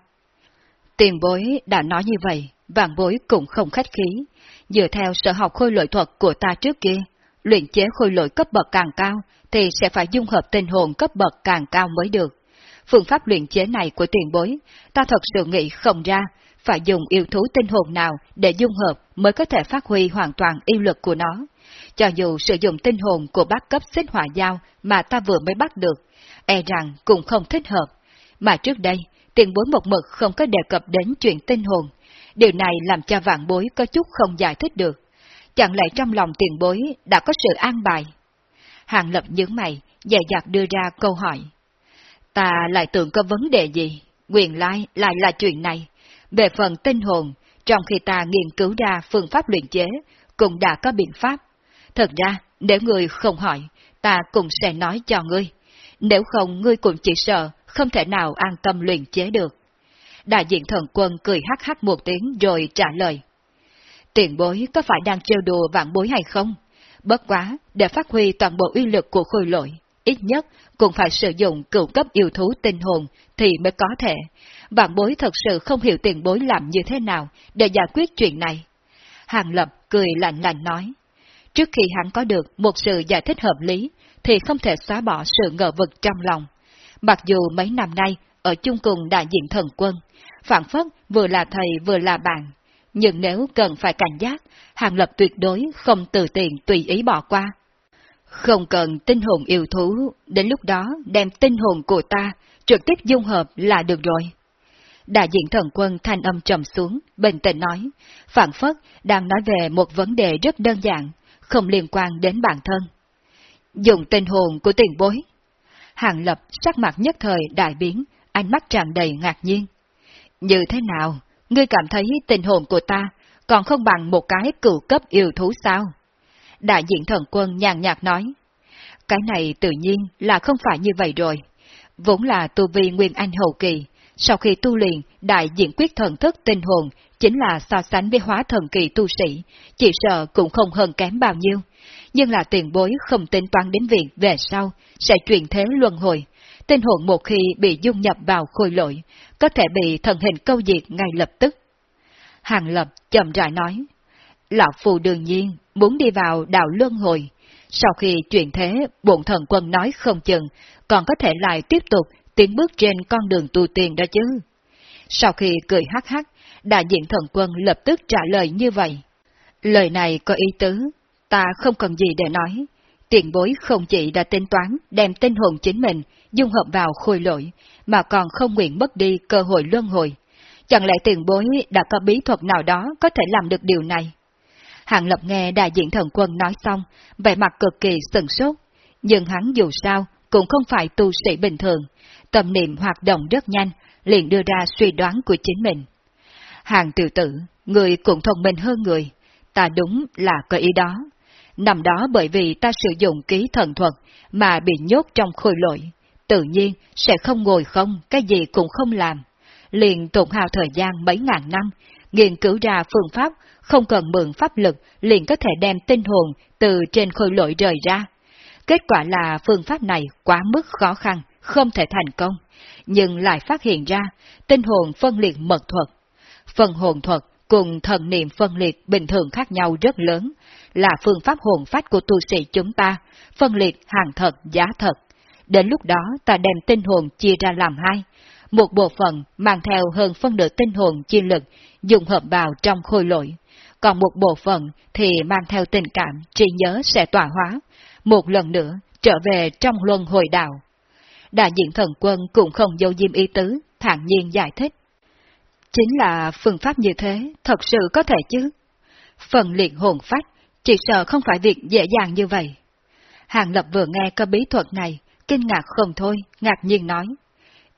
Tiền bối đã nói như vậy, vàng bối cũng không khách khí. Dựa theo sở học khôi lội thuật của ta trước kia, luyện chế khôi lội cấp bậc càng cao thì sẽ phải dung hợp tinh hồn cấp bậc càng cao mới được. Phương pháp luyện chế này của tiền bối, ta thật sự nghĩ không ra, phải dùng yêu thú tinh hồn nào để dung hợp mới có thể phát huy hoàn toàn yêu lực của nó. Cho dù sử dụng tinh hồn của bác cấp xích hỏa giao mà ta vừa mới bắt được, e rằng cũng không thích hợp. Mà trước đây, tiền bối một mực không có đề cập đến chuyện tinh hồn. Điều này làm cho vạn bối có chút không giải thích được. Chẳng lẽ trong lòng tiền bối đã có sự an bài? Hàng lập nhướng mày, dè dặt đưa ra câu hỏi. Ta lại tưởng có vấn đề gì? quyền lai lại là chuyện này. Về phần tinh hồn, trong khi ta nghiên cứu ra phương pháp luyện chế, cũng đã có biện pháp. Thật ra, nếu ngươi không hỏi, ta cũng sẽ nói cho ngươi. Nếu không, ngươi cũng chỉ sợ, không thể nào an tâm luyện chế được. Đại diện thần quân cười hắc hắc một tiếng rồi trả lời. Tiền bối có phải đang trêu đùa vạn bối hay không? Bất quá, để phát huy toàn bộ uy lực của khôi lỗi, ít nhất cũng phải sử dụng cựu cấp yêu thú tinh hồn thì mới có thể. Vạn bối thật sự không hiểu tiền bối làm như thế nào để giải quyết chuyện này. Hàng Lập cười lạnh lạnh nói. Trước khi hắn có được một sự giải thích hợp lý, thì không thể xóa bỏ sự ngờ vực trong lòng. Mặc dù mấy năm nay, ở chung cùng đại diện thần quân, phản phất vừa là thầy vừa là bạn, nhưng nếu cần phải cảnh giác, Hàng Lập tuyệt đối không từ tiền tùy ý bỏ qua. Không cần tinh hồn yêu thú, đến lúc đó đem tinh hồn của ta trực tiếp dung hợp là được rồi. Đại diện thần quân thanh âm trầm xuống, bình tĩnh nói, phản phất đang nói về một vấn đề rất đơn giản, không liên quan đến bản thân. Dùng tinh hồn của tiền bối. Hàng lập sắc mặt nhất thời đại biến, ánh mắt tràn đầy ngạc nhiên. Như thế nào, ngươi cảm thấy tình hồn của ta còn không bằng một cái cựu cấp yêu thú sao? Đại diện thần quân nhàn nhạt nói. Cái này tự nhiên là không phải như vậy rồi. Vốn là tu vi Nguyên Anh hậu kỳ, sau khi tu luyện đại diện quyết thần thức tinh hồn chính là so sánh với hóa thần kỳ tu sĩ, chỉ sợ cũng không hơn kém bao nhiêu. Nhưng là tiền bối không tính toán đến việc về sau sẽ chuyển thế luân hồi. Tinh hồn một khi bị dung nhập vào khôi lỗi, có thể bị thần hình câu diệt ngay lập tức. Hàng Lập chậm rãi nói, Lão Phù đương nhiên muốn đi vào đạo luân hồi. Sau khi chuyển thế, bổn thần quân nói không chừng, còn có thể lại tiếp tục tiến bước trên con đường tu tiền đó chứ. Sau khi cười hắc hắc, đại diện thần quân lập tức trả lời như vậy. Lời này có ý tứ, ta không cần gì để nói. Tiền bối không chỉ đã tính toán đem tinh hồn chính mình dung hợp vào khôi lỗi, mà còn không nguyện mất đi cơ hội luân hồi. Chẳng lẽ tiền bối đã có bí thuật nào đó có thể làm được điều này? Hạng Lập nghe đại diện thần quân nói xong, vẻ mặt cực kỳ sừng sốt. Nhưng hắn dù sao cũng không phải tu sĩ bình thường, tâm niệm hoạt động rất nhanh, liền đưa ra suy đoán của chính mình. Hàng tiểu tử, người cũng thông minh hơn người, ta đúng là có ý đó. Năm đó bởi vì ta sử dụng ký thần thuật mà bị nhốt trong khôi lỗi, tự nhiên sẽ không ngồi không, cái gì cũng không làm. Liền tổn hào thời gian mấy ngàn năm, nghiên cứu ra phương pháp không cần mượn pháp lực liền có thể đem tinh hồn từ trên khôi lỗi rời ra. Kết quả là phương pháp này quá mức khó khăn, không thể thành công, nhưng lại phát hiện ra tinh hồn phân liệt mật thuật. Phần hồn thuật cùng thần niệm phân liệt bình thường khác nhau rất lớn, là phương pháp hồn phách của tu sĩ chúng ta, phân liệt hàng thật, giá thật. Đến lúc đó ta đem tinh hồn chia ra làm hai, một bộ phận mang theo hơn phân nửa tinh hồn chi lực dùng hợp vào trong khôi lỗi, còn một bộ phận thì mang theo tình cảm, trí nhớ sẽ tỏa hóa, một lần nữa trở về trong luân hồi đạo. Đại diện thần quân cũng không dâu diêm ý tứ, thản nhiên giải thích. Chính là phương pháp như thế, thật sự có thể chứ. Phần liệt hồn phách, chỉ sợ không phải việc dễ dàng như vậy. Hàng Lập vừa nghe cơ bí thuật này, kinh ngạc không thôi, ngạc nhiên nói.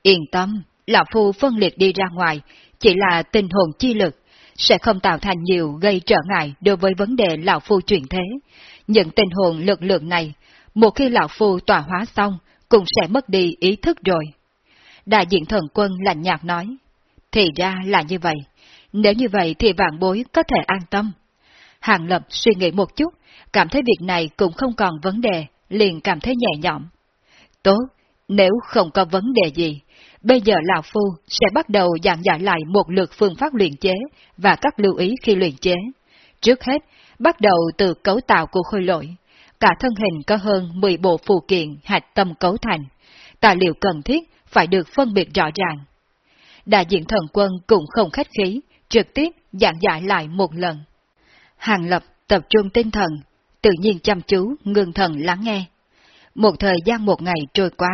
Yên tâm, Lão Phu phân liệt đi ra ngoài, chỉ là tình hồn chi lực, sẽ không tạo thành nhiều gây trở ngại đối với vấn đề Lão Phu chuyển thế. Những tình hồn lực lượng này, một khi Lão Phu tỏa hóa xong, cũng sẽ mất đi ý thức rồi. Đại diện thần quân lạnh nhạt nói, thì ra là như vậy, nếu như vậy thì vạn bối có thể an tâm. Hàng Lập suy nghĩ một chút, cảm thấy việc này cũng không còn vấn đề, liền cảm thấy nhẹ nhõm. Tốt, nếu không có vấn đề gì, bây giờ Lão Phu sẽ bắt đầu giảng giải lại một lượt phương pháp luyện chế và các lưu ý khi luyện chế. Trước hết, bắt đầu từ cấu tạo của khôi lỗi. Cả thân hình có hơn 10 bộ phụ kiện hạch tâm cấu thành. Tài liệu cần thiết phải được phân biệt rõ ràng. Đại diện thần quân cũng không khách khí, trực tiếp giảng giải lại một lần. Hàng Lập tập trung tinh thần, tự nhiên chăm chú, ngưng thần lắng nghe. Một thời gian một ngày trôi qua,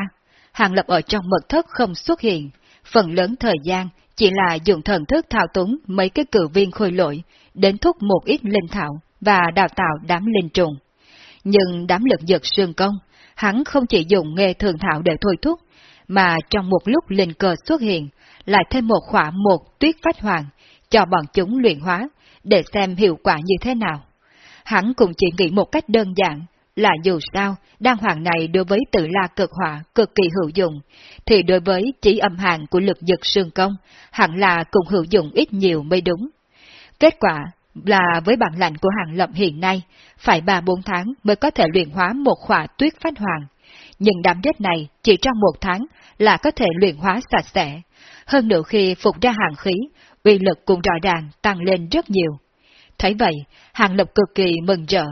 Hàng Lập ở trong mật thất không xuất hiện, phần lớn thời gian chỉ là dùng thần thức thao túng mấy cái cử viên khôi lỗi, đến thúc một ít linh thảo và đào tạo đám linh trùng. Nhưng đám lực giật sương công, hắn không chỉ dùng nghề thường thảo để thôi thúc, mà trong một lúc linh cờ xuất hiện, lại thêm một khỏa một tuyết phách hoàng, cho bọn chúng luyện hóa, để xem hiệu quả như thế nào. Hắn cũng chỉ nghĩ một cách đơn giản, là dù sao, đan hoàng này đối với tự la cực hỏa cực kỳ hữu dụng, thì đối với chỉ âm hàng của lực dực sương công, hẳn là cũng hữu dụng ít nhiều mới đúng. Kết quả là với bản lạnh của hàng lập hiện nay, phải 3-4 tháng mới có thể luyện hóa một khỏa tuyết phách hoàng. Nhưng đám rết này chỉ trong một tháng là có thể luyện hóa sạch sẽ. Hơn nữa khi phục ra hàng khí, uy lực cũng rõ ràng tăng lên rất nhiều. Thấy vậy, hàng lập cực kỳ mừng rỡ,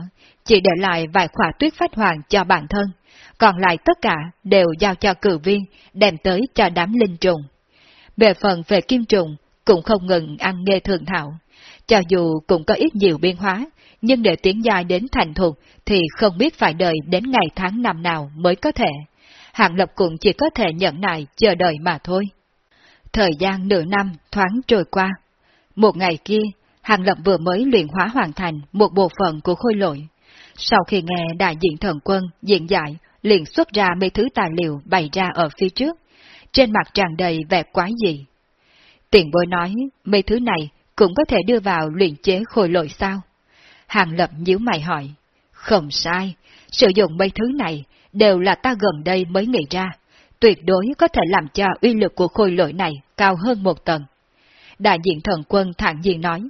chỉ để lại vài khỏa tuyết phách hoàng cho bản thân, còn lại tất cả đều giao cho cử viên, đem tới cho đám linh trùng. Về phần về kim trùng, cũng không ngừng ăn nghe thường thảo, Cho dù cũng có ít nhiều biến hóa, nhưng để tiến dài đến thành thục thì không biết phải đợi đến ngày tháng năm nào mới có thể. Hạng Lập cũng chỉ có thể nhận nại chờ đợi mà thôi. Thời gian nửa năm thoáng trôi qua. Một ngày kia, Hàng Lập vừa mới luyện hóa hoàn thành một bộ phận của khôi lội. Sau khi nghe đại diện thần quân diễn giải, liền xuất ra mấy thứ tài liệu bày ra ở phía trước, trên mặt tràn đầy vẻ quái dị. Tiền bối nói, mấy thứ này cũng có thể đưa vào luyện chế khôi lội sao? Hàng Lập nhíu mày hỏi. Không sai, sử dụng mấy thứ này đều là ta gần đây mới nghĩ ra, tuyệt đối có thể làm cho uy lực của khôi lội này cao hơn một tầng. Đại diện thần quân thản nhiên nói,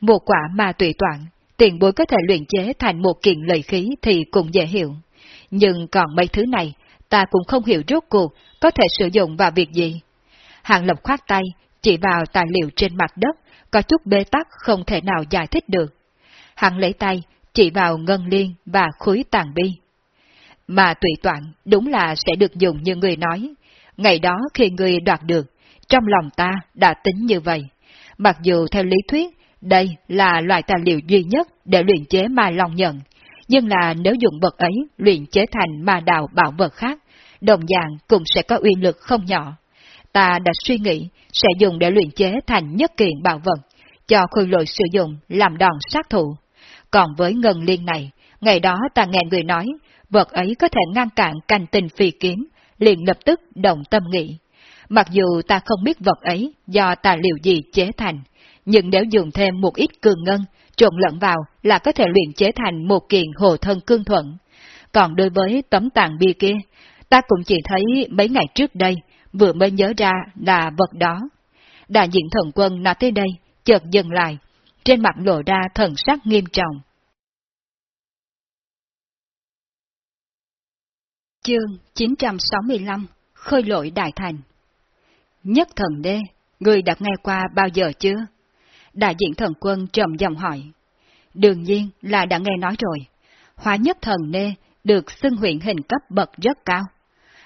một quả ma tùy toạn, tiền bối có thể luyện chế thành một kiện lợi khí thì cũng dễ hiểu. Nhưng còn mấy thứ này, ta cũng không hiểu rốt cuộc có thể sử dụng vào việc gì. Hàng Lập khoát tay, chỉ vào tài liệu trên mặt đất, có chút bê tắc không thể nào giải thích được. Hắn lấy tay, chỉ vào ngân liên và khối tàn bi. Mà tùy toạn đúng là sẽ được dùng như người nói. Ngày đó khi người đoạt được, trong lòng ta đã tính như vậy. Mặc dù theo lý thuyết, đây là loại tài liệu duy nhất để luyện chế ma long nhận, nhưng là nếu dùng vật ấy luyện chế thành ma đạo bảo vật khác, đồng dạng cũng sẽ có uy lực không nhỏ. Ta đã suy nghĩ sẽ dùng để luyện chế thành nhất kiện bảo vật, cho khôi lội sử dụng làm đòn sát thủ. Còn với ngân liên này, ngày đó ta nghe người nói, vật ấy có thể ngăn cản canh tình phi kiếm, liền lập tức động tâm nghĩ. Mặc dù ta không biết vật ấy do tài liệu gì chế thành, nhưng nếu dùng thêm một ít cường ngân, trộn lẫn vào là có thể luyện chế thành một kiện hồ thân cương thuận. Còn đối với tấm tàn bia kia, ta cũng chỉ thấy mấy ngày trước đây, vừa mới nhớ ra là vật đó. Đại diện thần quân nói tới đây, chợt dừng lại, trên mặt lộ ra thần sắc nghiêm trọng. Chương 965 Khơi lội Đại Thành Nhất thần đê, người đã nghe qua bao giờ chưa? Đại diện thần quân trầm giọng hỏi. Đương nhiên là đã nghe nói rồi. Hóa nhất thần nê được xưng huyện hình cấp bậc rất cao.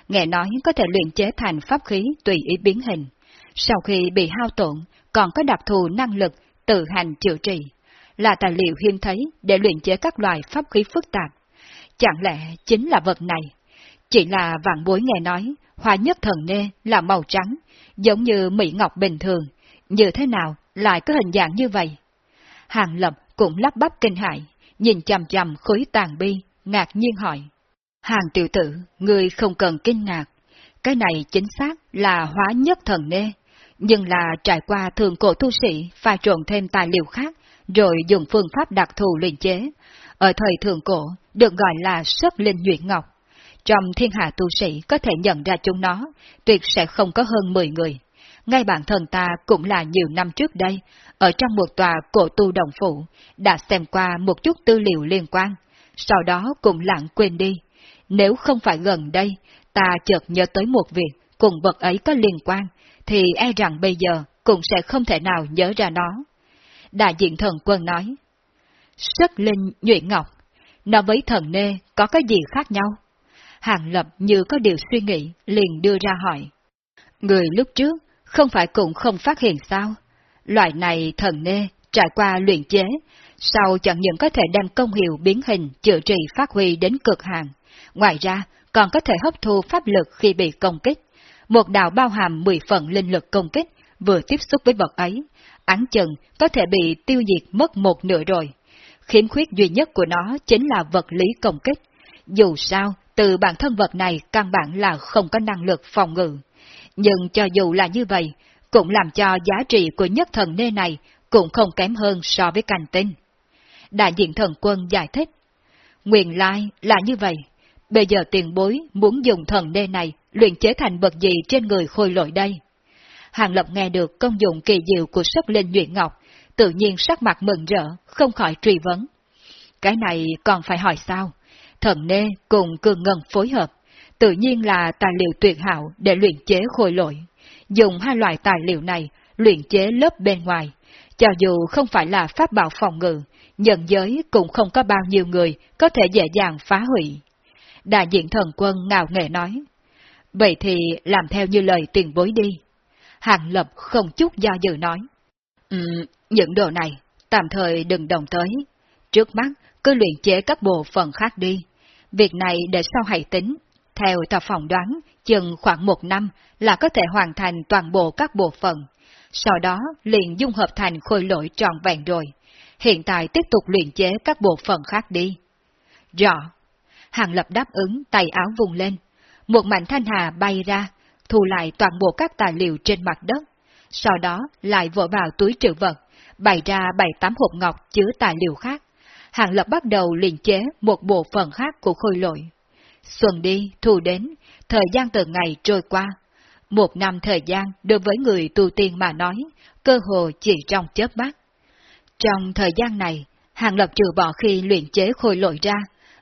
Nghe nói có thể luyện chế thành pháp khí tùy ý biến hình. Sau khi bị hao tổn, còn có đặc thù năng lực tự hành chữa trị, là tài liệu hiếm thấy để luyện chế các loại pháp khí phức tạp. Chẳng lẽ chính là vật này? Chỉ là vạn bối nghe nói, hoa nhất thần nê là màu trắng, giống như mỹ ngọc bình thường, như thế nào lại có hình dạng như vậy? Hàng Lập cũng lắp bắp kinh hại, nhìn chằm chằm khối tàn bi, ngạc nhiên hỏi. Hàng tiểu tử, người không cần kinh ngạc, cái này chính xác là hóa nhất thần nê, nhưng là trải qua thường cổ tu sĩ pha trộn thêm tài liệu khác, rồi dùng phương pháp đặc thù luyện chế. Ở thời thường cổ, được gọi là sức linh nhuyễn ngọc. Trong thiên hạ tu sĩ có thể nhận ra chúng nó, tuyệt sẽ không có hơn 10 người. Ngay bản thân ta cũng là nhiều năm trước đây, ở trong một tòa cổ tu đồng phụ, đã xem qua một chút tư liệu liên quan, sau đó cũng lãng quên đi. Nếu không phải gần đây, ta chợt nhớ tới một việc cùng vật ấy có liên quan, thì e rằng bây giờ cũng sẽ không thể nào nhớ ra nó. Đại diện thần quân nói, Sức linh nhuyễn ngọc, nó với thần nê có cái gì khác nhau? Hàng lập như có điều suy nghĩ, liền đưa ra hỏi. Người lúc trước không phải cũng không phát hiện sao? Loại này thần nê trải qua luyện chế, sau chẳng những có thể đem công hiệu biến hình chữa trị phát huy đến cực hạn, ngoài ra còn có thể hấp thu pháp lực khi bị công kích. Một đạo bao hàm 10 phần linh lực công kích vừa tiếp xúc với vật ấy, án chừng có thể bị tiêu diệt mất một nửa rồi. Khiếm khuyết duy nhất của nó chính là vật lý công kích. Dù sao, từ bản thân vật này căn bản là không có năng lực phòng ngự. Nhưng cho dù là như vậy, cũng làm cho giá trị của nhất thần nê này cũng không kém hơn so với cành tinh. Đại diện thần quân giải thích, Nguyên lai là như vậy, bây giờ tiền bối muốn dùng thần nê này luyện chế thành vật gì trên người khôi lội đây? Hàng Lập nghe được công dụng kỳ diệu của sức linh nhuyễn ngọc, tự nhiên sắc mặt mừng rỡ, không khỏi truy vấn. Cái này còn phải hỏi sao? Thần nê cùng cường ngân phối hợp, tự nhiên là tài liệu tuyệt hảo để luyện chế khôi lỗi Dùng hai loại tài liệu này luyện chế lớp bên ngoài, cho dù không phải là pháp bảo phòng ngự, nhận giới cũng không có bao nhiêu người có thể dễ dàng phá hủy. Đại diện thần quân ngạo nghệ nói, vậy thì làm theo như lời tiền bối đi. Hàng Lập không chút do dự nói, um, những đồ này, tạm thời đừng đồng tới. Trước mắt, cứ luyện chế các bộ phận khác đi. Việc này để sau hãy tính. Theo ta phỏng đoán, chừng khoảng một năm là có thể hoàn thành toàn bộ các bộ phận. Sau đó liền dung hợp thành khôi lỗi tròn vẹn rồi. Hiện tại tiếp tục luyện chế các bộ phận khác đi. Rõ. Hàng lập đáp ứng tay áo vùng lên. Một mảnh thanh hà bay ra, thu lại toàn bộ các tài liệu trên mặt đất. Sau đó lại vội vào túi trữ vật, bày ra bảy tám hộp ngọc chứa tài liệu khác. Hàng Lập bắt đầu luyện chế một bộ phận khác của khôi lội. Xuân đi, thu đến, thời gian từ ngày trôi qua. Một năm thời gian đối với người tu tiên mà nói, cơ hồ chỉ trong chớp mắt. Trong thời gian này, Hàng Lập trừ bỏ khi luyện chế khôi lội ra,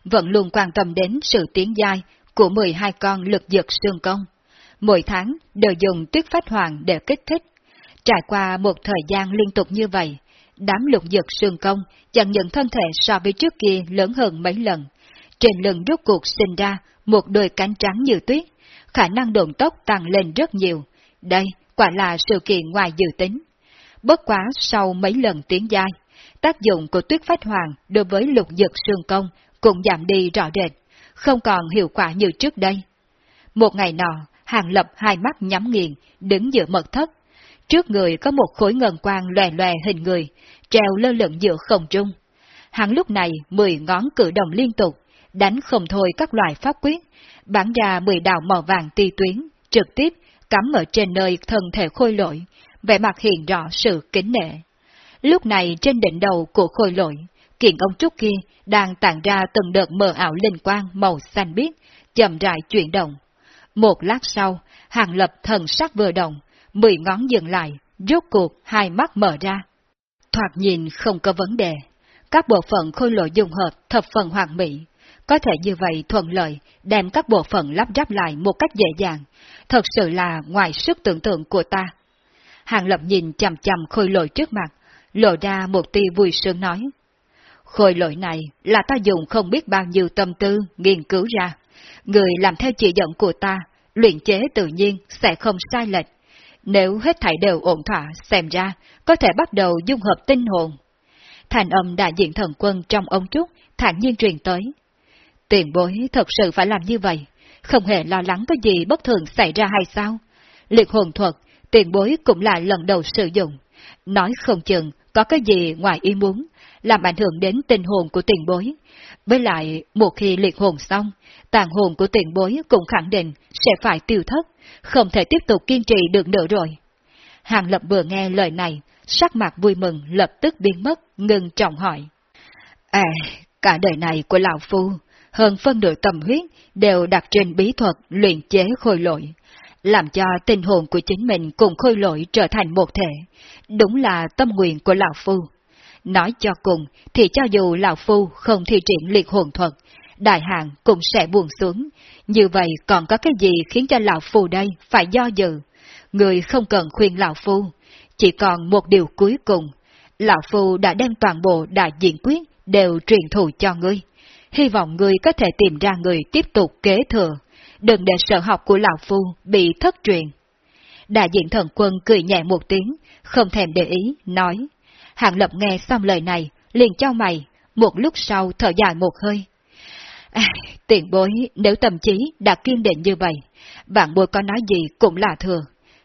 vẫn luôn quan tâm đến sự tiến giai của 12 con lực dược xương công. Mỗi tháng đều dùng tuyết phách hoàng để kích thích. Trải qua một thời gian liên tục như vậy, đám lục dược sương công chẳng những thân thể so với trước kia lớn hơn mấy lần. Trên lưng rút cuộc sinh ra một đôi cánh trắng như tuyết, khả năng độn tốc tăng lên rất nhiều. Đây quả là sự kiện ngoài dự tính. Bất quá sau mấy lần tiến giai, tác dụng của tuyết phách hoàng đối với lục dược sương công cũng giảm đi rõ rệt, không còn hiệu quả như trước đây. Một ngày nọ, Hàng Lập hai mắt nhắm nghiền, đứng giữa mật thất. Trước người có một khối ngân quang lòe lòe hình người, treo lơ lửng giữa không trung. Hắn lúc này mười ngón cử động liên tục, đánh không thôi các loại pháp quyết, bắn ra mười đạo màu vàng ti tuyến, trực tiếp cắm ở trên nơi thân thể khôi lỗi, vẻ mặt hiện rõ sự kính nệ. Lúc này trên đỉnh đầu của khôi lỗi, kiện ông trúc kia đang tản ra từng đợt mờ ảo linh quang màu xanh biếc, chậm rãi chuyển động. Một lát sau, hàng lập thần sắc vừa động, mười ngón dừng lại, rốt cuộc hai mắt mở ra. Thoạt nhìn không có vấn đề. Các bộ phận khôi lỗi dùng hợp thập phần hoàn mỹ. Có thể như vậy thuận lợi đem các bộ phận lắp ráp lại một cách dễ dàng. Thật sự là ngoài sức tưởng tượng của ta. Hàng lập nhìn chầm chầm khôi lỗi trước mặt, lộ ra một tia vui sướng nói. Khôi lỗi này là ta dùng không biết bao nhiêu tâm tư nghiên cứu ra. Người làm theo chỉ dẫn của ta, luyện chế tự nhiên sẽ không sai lệch. Nếu hết thảy đều ổn thỏa, xem ra, có thể bắt đầu dung hợp tinh hồn. Thành âm đại diện thần quân trong ông trúc, thản nhiên truyền tới. Tiền bối thật sự phải làm như vậy, không hề lo lắng có gì bất thường xảy ra hay sao? Liệt hồn thuật, tiền bối cũng là lần đầu sử dụng. Nói không chừng có cái gì ngoài ý muốn, làm ảnh hưởng đến tình hồn của tiền bối. Với lại, một khi liệt hồn xong, tàn hồn của tiền bối cũng khẳng định sẽ phải tiêu thất, không thể tiếp tục kiên trì được nữa rồi. Hàng Lập vừa nghe lời này, sắc mặt vui mừng lập tức biến mất, ngừng trọng hỏi. À, cả đời này của Lão Phu, hơn phân nửa tâm huyết đều đặt trên bí thuật luyện chế khôi lỗi, làm cho tình hồn của chính mình cùng khôi lỗi trở thành một thể. Đúng là tâm nguyện của Lão Phu. Nói cho cùng, thì cho dù Lão Phu không thi triển liệt hồn thuật, đại hạn cũng sẽ buồn xuống. Như vậy còn có cái gì khiến cho Lão Phu đây phải do dự? Người không cần khuyên Lão Phu, chỉ còn một điều cuối cùng. Lão Phu đã đem toàn bộ đại diện quyết đều truyền thụ cho ngươi. Hy vọng ngươi có thể tìm ra người tiếp tục kế thừa. Đừng để sở học của Lão Phu bị thất truyền. Đại diện thần quân cười nhẹ một tiếng, không thèm để ý, nói. Hạng Lập nghe xong lời này, liền cho mày, một lúc sau thở dài một hơi. À, tiện bối, nếu tâm trí đã kiên định như vậy, bạn bối có nói gì cũng là thừa.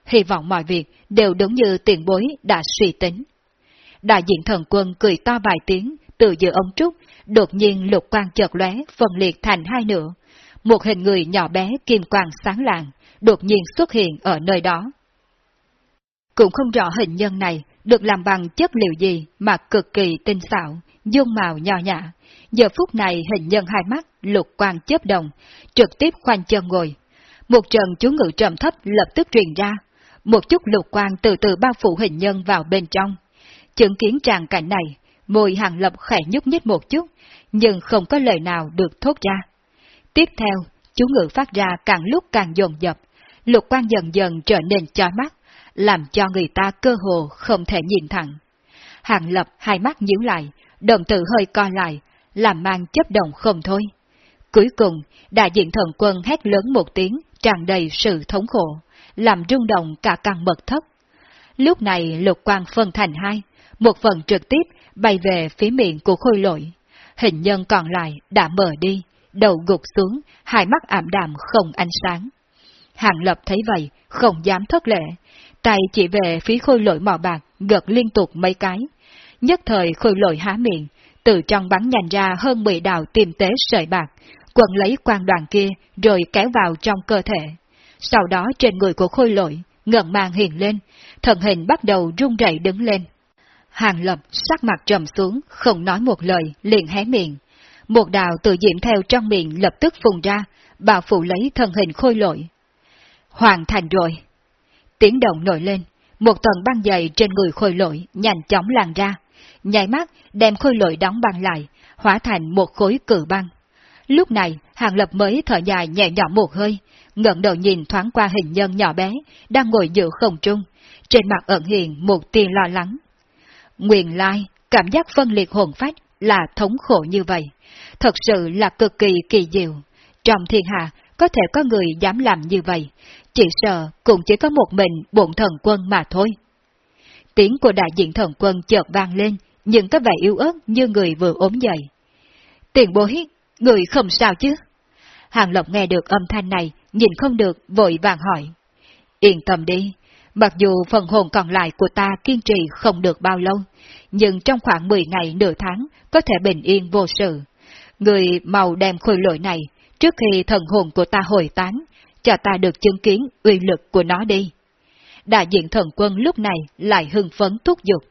Hy vọng mọi việc đều đúng như tiền bối đã suy tính. Đại diện thần quân cười to vài tiếng, từ giữa ông trúc, đột nhiên lục quang chợt lóe phân liệt thành hai nửa. Một hình người nhỏ bé kim quang sáng lạng, đột nhiên xuất hiện ở nơi đó. cũng không rõ hình nhân này được làm bằng chất liệu gì mà cực kỳ tinh xảo, dung màu nhỏ nhã. Giờ phút này hình nhân hai mắt, lục quang chớp đồng, trực tiếp khoanh chân ngồi. Một trận chú ngự trầm thấp lập tức truyền ra, một chút lục quang từ từ bao phủ hình nhân vào bên trong. Chứng kiến tràng cảnh này, môi hàng lập khẽ nhúc nhích một chút, nhưng không có lời nào được thốt ra. Tiếp theo, chú ngự phát ra càng lúc càng dồn dập, lục quang dần dần trở nên chói mắt, làm cho người ta cơ hồ không thể nhìn thẳng. Hàng lập hai mắt nhíu lại, đồng tử hơi co lại, làm mang chấp động không thôi. Cuối cùng, đại diện thần quân hét lớn một tiếng, tràn đầy sự thống khổ, làm rung động cả căn mật thất. Lúc này lục quang phân thành hai, một phần trực tiếp bay về phía miệng của khôi lội. Hình nhân còn lại đã mở đi, đầu gục xuống, hai mắt ảm đạm không ánh sáng. Hàng lập thấy vậy, không dám thất lệ, tay chỉ về phía khôi lội mỏ bạc, gật liên tục mấy cái. Nhất thời khôi lội há miệng, từ trong bắn nhanh ra hơn 10 đạo tiềm tế sợi bạc, quần lấy quan đoàn kia rồi kéo vào trong cơ thể. Sau đó trên người của khôi lội, ngẩn màng hiện lên, thần hình bắt đầu run rẩy đứng lên. Hàng lập sắc mặt trầm xuống, không nói một lời, liền hé miệng. Một đạo tự diễm theo trong miệng lập tức phùng ra, bảo phụ lấy thần hình khôi lội. Hoàn thành rồi. Tiếng động nổi lên, một tầng băng dày trên người khôi lội nhanh chóng lan ra, nhảy mắt đem khôi lội đóng băng lại, hóa thành một khối cử băng. Lúc này, Hàng Lập mới thở dài nhẹ nhõm một hơi, ngẩng đầu nhìn thoáng qua hình nhân nhỏ bé, đang ngồi giữa không trung, trên mặt ẩn hiện một tia lo lắng. Nguyên lai, cảm giác phân liệt hồn phách là thống khổ như vậy, thật sự là cực kỳ kỳ diệu. Trong thiên hạ, có thể có người dám làm như vậy, chỉ sợ cũng chỉ có một mình bổn thần quân mà thôi. Tiếng của đại diện thần quân chợt vang lên, nhưng có vẻ yếu ớt như người vừa ốm dậy. Tiền bối, người không sao chứ? Hàng Lộc nghe được âm thanh này, nhìn không được, vội vàng hỏi. Yên tâm đi, mặc dù phần hồn còn lại của ta kiên trì không được bao lâu, nhưng trong khoảng 10 ngày nửa tháng có thể bình yên vô sự. Người màu đem khôi lỗi này, trước khi thần hồn của ta hồi tán, cho ta được chứng kiến uy lực của nó đi. Đại diện thần quân lúc này lại hưng phấn thúc giục.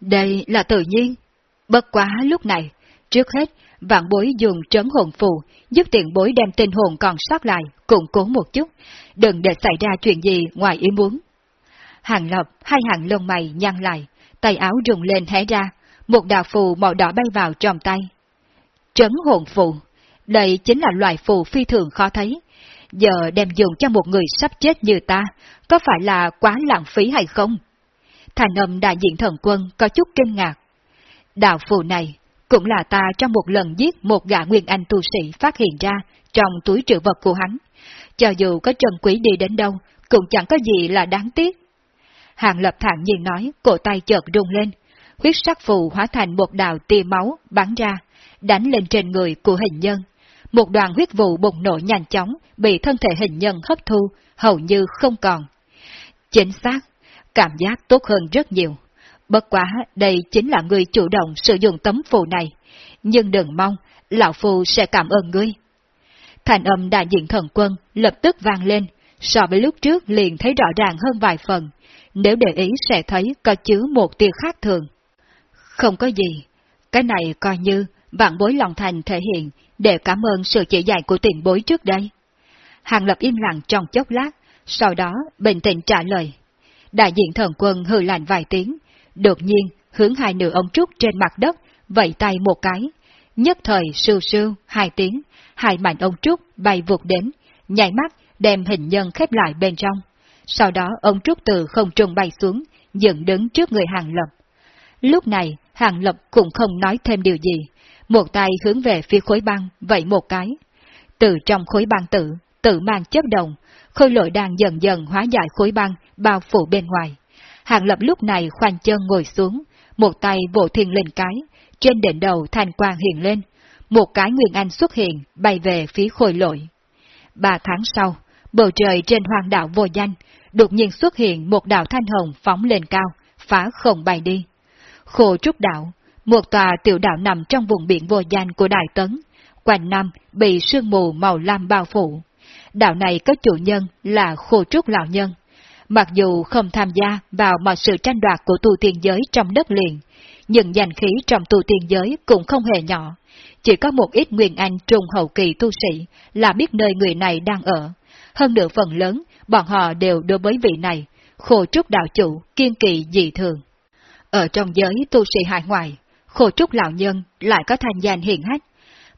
Đây là tự nhiên. Bất quá lúc này, trước hết, vạn bối dùng trấn hồn phù, giúp tiện bối đem tinh hồn còn sót lại, củng cố một chút, đừng để xảy ra chuyện gì ngoài ý muốn. Hàng lập, hai hàng lông mày nhăn lại, tay áo rùng lên hé ra, một đạo phù màu đỏ bay vào trong tay. Trấn hồn phù, đây chính là loại phù phi thường khó thấy, giờ đem dùng cho một người sắp chết như ta, có phải là quá lãng phí hay không? Thành âm đại diện thần quân có chút kinh ngạc. Đạo phù này cũng là ta trong một lần giết một gã nguyên anh tu sĩ phát hiện ra trong túi trữ vật của hắn. Cho dù có trần quý đi đến đâu, cũng chẳng có gì là đáng tiếc. Hàng lập thẳng nhiên nói, cổ tay chợt rung lên, huyết sắc phù hóa thành một đạo tia máu bắn ra, đánh lên trên người của hình nhân. Một đoàn huyết vụ bùng nổ nhanh chóng, bị thân thể hình nhân hấp thu, hầu như không còn. Chính xác, cảm giác tốt hơn rất nhiều. Bất quá đây chính là người chủ động sử dụng tấm phù này, nhưng đừng mong, lão phù sẽ cảm ơn ngươi. Thành âm đại diện thần quân lập tức vang lên, so với lúc trước liền thấy rõ ràng hơn vài phần, nếu để ý sẽ thấy có chứa một tia khác thường. Không có gì, cái này coi như vạn bối lòng thành thể hiện để cảm ơn sự chỉ dạy của tiền bối trước đây. Hàng lập im lặng trong chốc lát, sau đó bình tĩnh trả lời. Đại diện thần quân hừ lạnh vài tiếng, đột nhiên hướng hai nửa ông trúc trên mặt đất, vẫy tay một cái. Nhất thời sưu sưu, hai tiếng, hai mảnh ông trúc bay vụt đến, nhảy mắt đem hình nhân khép lại bên trong. Sau đó ông trúc từ không trung bay xuống, dựng đứng trước người hàng lập. Lúc này, hàng lập cũng không nói thêm điều gì, một tay hướng về phía khối băng, vậy một cái. Từ trong khối băng tự tự mang chấp động, khôi lội đang dần dần hóa giải khối băng, bao phủ bên ngoài. Hàng lập lúc này khoanh chân ngồi xuống, một tay vỗ thiên lên cái, trên đỉnh đầu thanh quang hiện lên, một cái Nguyên Anh xuất hiện, bay về phía khôi lội. Ba tháng sau, bầu trời trên hoàng đảo vô danh, đột nhiên xuất hiện một đạo thanh hồng phóng lên cao, phá không bay đi. Khổ trúc đảo, một tòa tiểu đảo nằm trong vùng biển vô danh của Đại Tấn, quanh năm bị sương mù màu lam bao phủ. Đảo này có chủ nhân là Khổ Trúc Lão Nhân. Mặc dù không tham gia vào mọi sự tranh đoạt của tu tiên giới trong đất liền, nhưng danh khí trong tu tiên giới cũng không hề nhỏ. Chỉ có một ít nguyên anh Trùng hậu kỳ tu sĩ là biết nơi người này đang ở. Hơn nửa phần lớn, bọn họ đều đối với vị này, khổ trúc đạo chủ, kiên kỳ dị thường. Ở trong giới tu sĩ hải ngoại, khổ trúc lão nhân lại có thành danh hiển hách.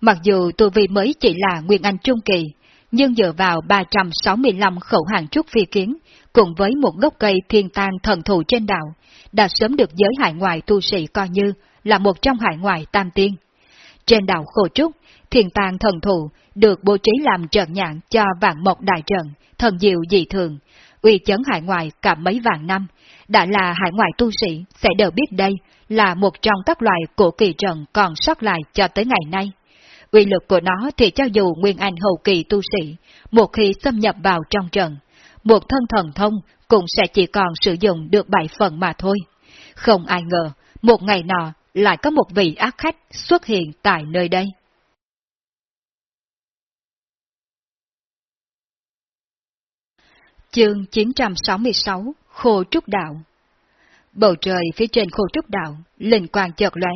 Mặc dù tu vi mới chỉ là nguyên anh trung kỳ, nhưng dựa vào 365 khẩu hàng trúc phi kiến, cùng với một gốc cây thiên tan thần thụ trên đảo, đã sớm được giới hải ngoại tu sĩ coi như là một trong hải ngoại tam tiên. Trên đảo Khổ Trúc, thiên Tàng thần thụ được bố trí làm trận nhạn cho vạn mộc đại trận, thần diệu dị thường, uy chấn hải ngoại cả mấy vạn năm, đã là hải ngoại tu sĩ sẽ đều biết đây là một trong các loài cổ kỳ trận còn sót lại cho tới ngày nay. Uy lực của nó thì cho dù Nguyên Anh hậu kỳ tu sĩ, một khi xâm nhập vào trong trận, một thân thần thông cũng sẽ chỉ còn sử dụng được bảy phần mà thôi. Không ai ngờ, một ngày nọ lại có một vị ác khách xuất hiện tại nơi đây. Chương 966 Khô Trúc Đạo Bầu trời phía trên khô trúc đạo, linh quang chợt lóe,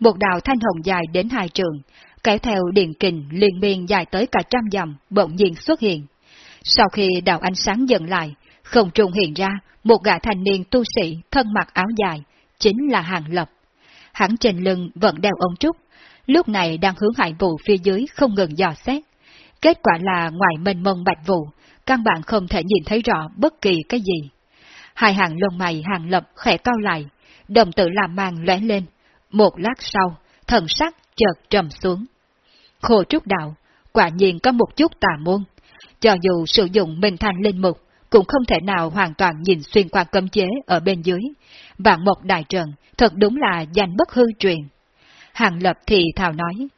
một đạo thanh hồng dài đến hai trường, kéo theo điện kình liên miên dài tới cả trăm dặm, bỗng nhiên xuất hiện. Sau khi đạo ánh sáng dần lại, không trùng hiện ra một gã thanh niên tu sĩ thân mặc áo dài, chính là Hàng Lập. Hắn trên lưng vẫn đeo ống trúc, lúc này đang hướng hải vụ phía dưới không ngừng dò xét. Kết quả là ngoài mênh mông bạch vụ, căn bản không thể nhìn thấy rõ bất kỳ cái gì. Hai hàng lông mày hàng lập khẽ cao lại, đồng tử làm màn lóe lên. Một lát sau, thần sắc chợt trầm xuống. Khô trúc đạo, quả nhiên có một chút tà môn. Cho dù sử dụng minh thành linh mục, cũng không thể nào hoàn toàn nhìn xuyên qua cấm chế ở bên dưới. Vạn một đại trận, thật đúng là danh bất hư truyền. Hàng lập thì thào nói,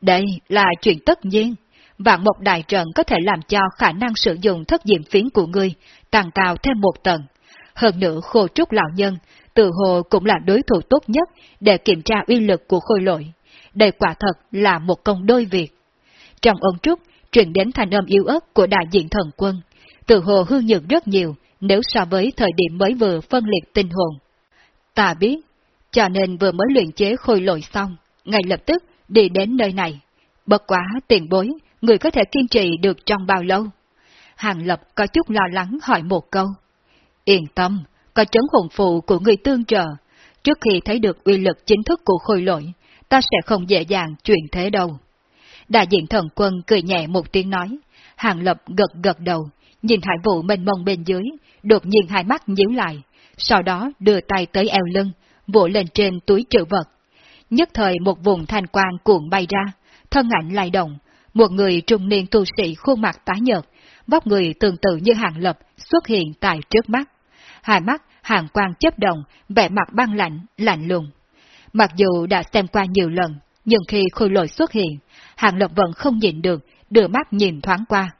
đây là chuyện tất nhiên. Vạn một đại trận có thể làm cho khả năng sử dụng thất diệm phiến của ngươi tăng cao thêm một tầng. Hơn nữa khô trúc lão nhân, tự hồ cũng là đối thủ tốt nhất để kiểm tra uy lực của khôi lội. Đây quả thật là một công đôi việc. Trong ông trúc, truyền đến thành âm yếu ớt của đại diện thần quân, tự hồ hư nhược rất nhiều nếu so với thời điểm mới vừa phân liệt tinh hồn. Ta biết, cho nên vừa mới luyện chế khôi lội xong, ngay lập tức đi đến nơi này. Bất quá tiền bối, người có thể kiên trì được trong bao lâu? Hàng Lập có chút lo lắng hỏi một câu. Yên tâm, có chấn hồn phụ của người tương trợ. Trước khi thấy được uy lực chính thức của khôi lỗi, ta sẽ không dễ dàng chuyển thế đâu. Đại diện thần quân cười nhẹ một tiếng nói, hàng lập gật gật đầu, nhìn hải vụ mênh mông bên dưới, đột nhiên hai mắt nhíu lại, sau đó đưa tay tới eo lưng, vỗ lên trên túi trữ vật. Nhất thời một vùng thanh quang cuộn bay ra, thân ảnh lay động, một người trung niên tu sĩ khuôn mặt tái nhợt, vóc người tương tự như hàng lập xuất hiện tại trước mắt hai mắt hàng quang chấp động, vẻ mặt băng lạnh, lạnh lùng. Mặc dù đã xem qua nhiều lần, nhưng khi khôi lội xuất hiện, hàng lập vẫn không nhìn được, đưa mắt nhìn thoáng qua.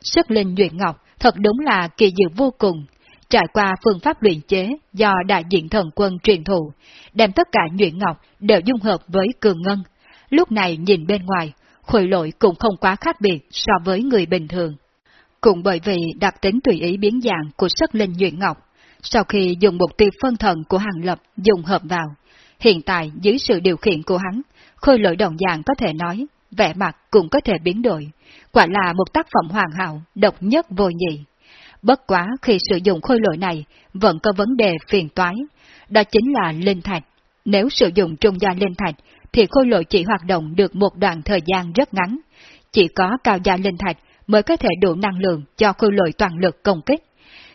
Sức linh Duyện Ngọc thật đúng là kỳ diệu vô cùng, trải qua phương pháp luyện chế do đại diện thần quân truyền thụ, đem tất cả Duyện Ngọc đều dung hợp với cường ngân. Lúc này nhìn bên ngoài, khôi lội cũng không quá khác biệt so với người bình thường. Cũng bởi vì đặc tính tùy ý biến dạng của sức linh Duyện Ngọc, sau khi dùng mục tiêu phân thần của hàng lập dùng hợp vào, hiện tại dưới sự điều khiển của hắn, khôi lỗi đồng dạng có thể nói, vẻ mặt cũng có thể biến đổi. Quả là một tác phẩm hoàn hảo, độc nhất vô nhị. Bất quá khi sử dụng khôi lỗi này, vẫn có vấn đề phiền toái, đó chính là linh thạch. Nếu sử dụng trung gia linh thạch, thì khôi lỗi chỉ hoạt động được một đoạn thời gian rất ngắn. Chỉ có cao gia linh thạch mới có thể đủ năng lượng cho khôi lỗi toàn lực công kích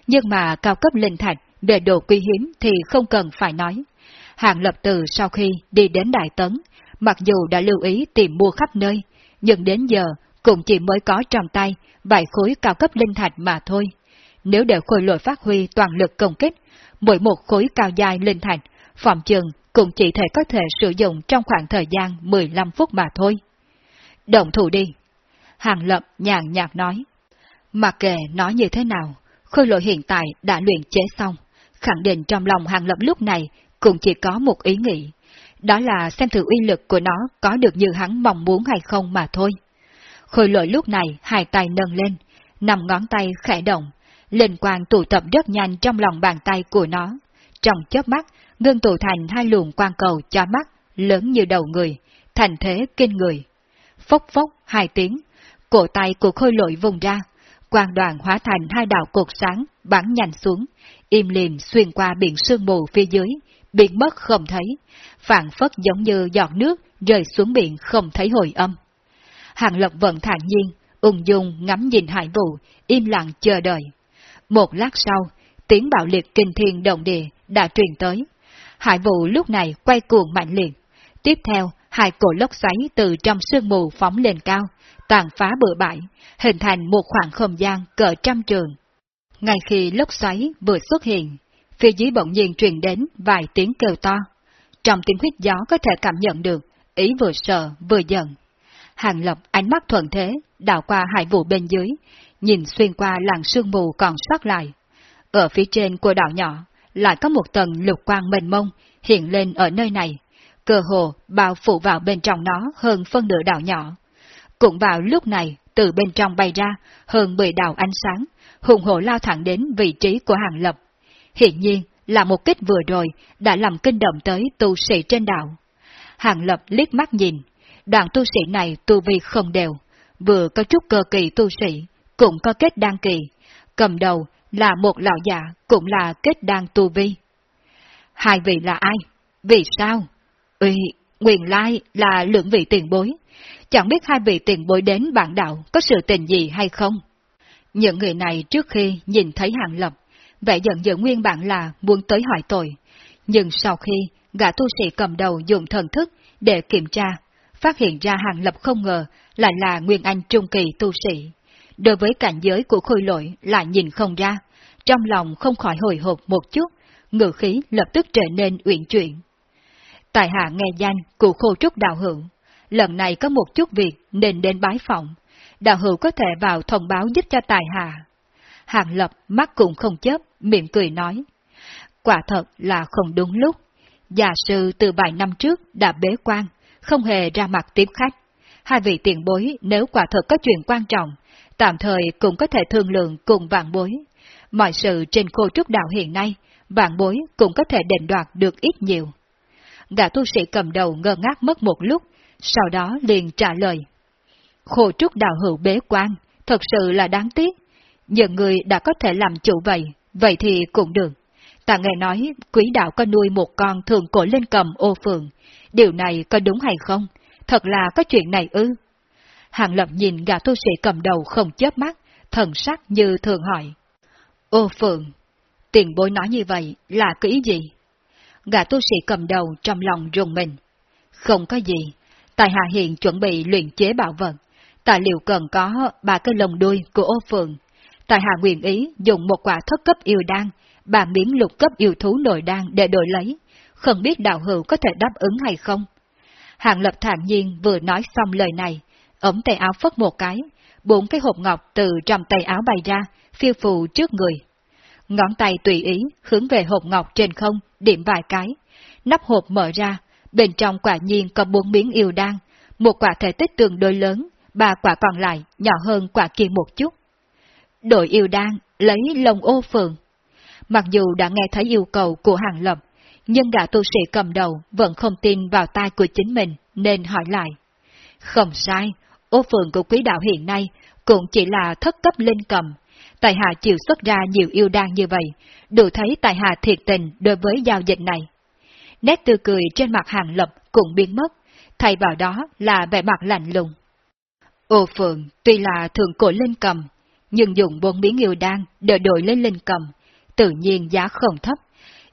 nhưng mà cao cấp linh thạch về đồ quý hiếm thì không cần phải nói. Hàng lập từ sau khi đi đến Đại Tấn, mặc dù đã lưu ý tìm mua khắp nơi, nhưng đến giờ cũng chỉ mới có trong tay vài khối cao cấp linh thạch mà thôi. Nếu để khôi lội phát huy toàn lực công kích, mỗi một khối cao dài linh thạch, phòng trường cũng chỉ thể có thể sử dụng trong khoảng thời gian 15 phút mà thôi. Động thủ đi. Hàng lập nhàn nhạt nói. Mặc kệ nói như thế nào, khôi lội hiện tại đã luyện chế xong, khẳng định trong lòng hàng lập lúc này cũng chỉ có một ý nghĩ, đó là xem thử uy lực của nó có được như hắn mong muốn hay không mà thôi. Khôi lội lúc này hai tay nâng lên, nằm ngón tay khẽ động, linh quang tụ tập rất nhanh trong lòng bàn tay của nó. Trong chớp mắt, ngưng tụ thành hai luồng quang cầu cho mắt, lớn như đầu người, thành thế kinh người. Phốc phốc hai tiếng, cổ tay của khôi lội vùng ra, quang đoàn hóa thành hai đạo cột sáng bắn nhanh xuống, im lìm xuyên qua biển sương mù phía dưới, biến mất không thấy, phản phất giống như giọt nước rơi xuống biển không thấy hồi âm. Hàng lộc vẫn thản nhiên, ung dung ngắm nhìn hải vụ, im lặng chờ đợi. Một lát sau, tiếng bạo liệt kinh thiên động địa đã truyền tới. Hải vụ lúc này quay cuồng mạnh liệt. Tiếp theo, hai cổ lốc xoáy từ trong sương mù phóng lên cao, tàn phá bừa bãi, hình thành một khoảng không gian cỡ trăm trường. Ngay khi lốc xoáy vừa xuất hiện, phía dưới bỗng nhiên truyền đến vài tiếng kêu to. Trong tiếng huyết gió có thể cảm nhận được, ý vừa sợ vừa giận. Hàng Lập ánh mắt thuận thế, đảo qua hải vụ bên dưới, nhìn xuyên qua làn sương mù còn sót lại. Ở phía trên của đảo nhỏ, lại có một tầng lục quang mênh mông hiện lên ở nơi này, cơ hồ bao phủ vào bên trong nó hơn phân nửa đảo nhỏ. Cũng vào lúc này, từ bên trong bay ra hơn 10 đạo ánh sáng, hùng hổ lao thẳng đến vị trí của hàng lập. Hiện nhiên là một kích vừa rồi đã làm kinh động tới tu sĩ trên đạo Hàng lập liếc mắt nhìn, đoàn tu sĩ này tu vi không đều, vừa có chút cơ kỳ tu sĩ, cũng có kết đan kỳ, cầm đầu là một lão già cũng là kết đan tu vi. Hai vị là ai? Vì sao? Uy, nguyện lai là lượng vị tiền bối. Chẳng biết hai vị tiền bối đến bản đạo có sự tình gì hay không? Những người này trước khi nhìn thấy hàng lập, vẻ giận dữ nguyên bản là muốn tới hỏi tội. Nhưng sau khi gã tu sĩ cầm đầu dùng thần thức để kiểm tra, phát hiện ra hàng lập không ngờ lại là Nguyên Anh Trung Kỳ tu sĩ. Đối với cảnh giới của khôi lỗi lại nhìn không ra, trong lòng không khỏi hồi hộp một chút, ngự khí lập tức trở nên uyển chuyển. Tại hạ nghe danh của khô trúc đạo hưởng lần này có một chút việc nên đến bái phòng, đạo hữu có thể vào thông báo giúp cho tài hạ. Hàng lập mắt cũng không chớp, miệng cười nói. Quả thật là không đúng lúc. Già sư từ vài năm trước đã bế quan, không hề ra mặt tiếp khách. Hai vị tiền bối nếu quả thật có chuyện quan trọng, tạm thời cũng có thể thương lượng cùng vạn bối. Mọi sự trên khô trúc đạo hiện nay, vạn bối cũng có thể đền đoạt được ít nhiều. Gã tu sĩ cầm đầu ngơ ngác mất một lúc, sau đó liền trả lời. khổ trúc đạo hữu bế quan, thật sự là đáng tiếc. Những người đã có thể làm chủ vậy, vậy thì cũng được. Ta nghe nói quý đạo có nuôi một con thường cổ lên cầm ô phượng. Điều này có đúng hay không? Thật là có chuyện này ư? Hàng lập nhìn gã tu sĩ cầm đầu không chớp mắt, thần sắc như thường hỏi. Ô phượng, tiền bối nói như vậy là cái ý gì? Gã tu sĩ cầm đầu trong lòng rùng mình. Không có gì, Tài hạ hiện chuẩn bị luyện chế bảo vật. Tài liệu cần có ba cái lồng đuôi của ô phượng. Tài hạ nguyện ý dùng một quả thất cấp yêu đan, ba miếng lục cấp yêu thú nội đan để đổi lấy. Không biết đạo hữu có thể đáp ứng hay không? Hàng lập thản nhiên vừa nói xong lời này, ống tay áo phất một cái, bốn cái hộp ngọc từ trong tay áo bay ra, phiêu phù trước người. Ngón tay tùy ý hướng về hộp ngọc trên không, điểm vài cái. Nắp hộp mở ra, bên trong quả nhiên có bốn miếng yêu đan, một quả thể tích tương đối lớn, ba quả còn lại nhỏ hơn quả kia một chút. Đội yêu đan lấy lồng ô phượng. Mặc dù đã nghe thấy yêu cầu của hàng lập, nhưng gã tu sĩ cầm đầu vẫn không tin vào tai của chính mình nên hỏi lại. Không sai, ô phượng của quý đạo hiện nay cũng chỉ là thất cấp linh cầm. Tài hạ chịu xuất ra nhiều yêu đan như vậy, đủ thấy tài hạ thiệt tình đối với giao dịch này nét tươi cười trên mặt hàng lập cũng biến mất, thay vào đó là vẻ mặt lạnh lùng. Ô Phượng tuy là thường cổ lên cầm, nhưng dùng bốn miếng yêu đan để đổi lên linh cầm, tự nhiên giá không thấp.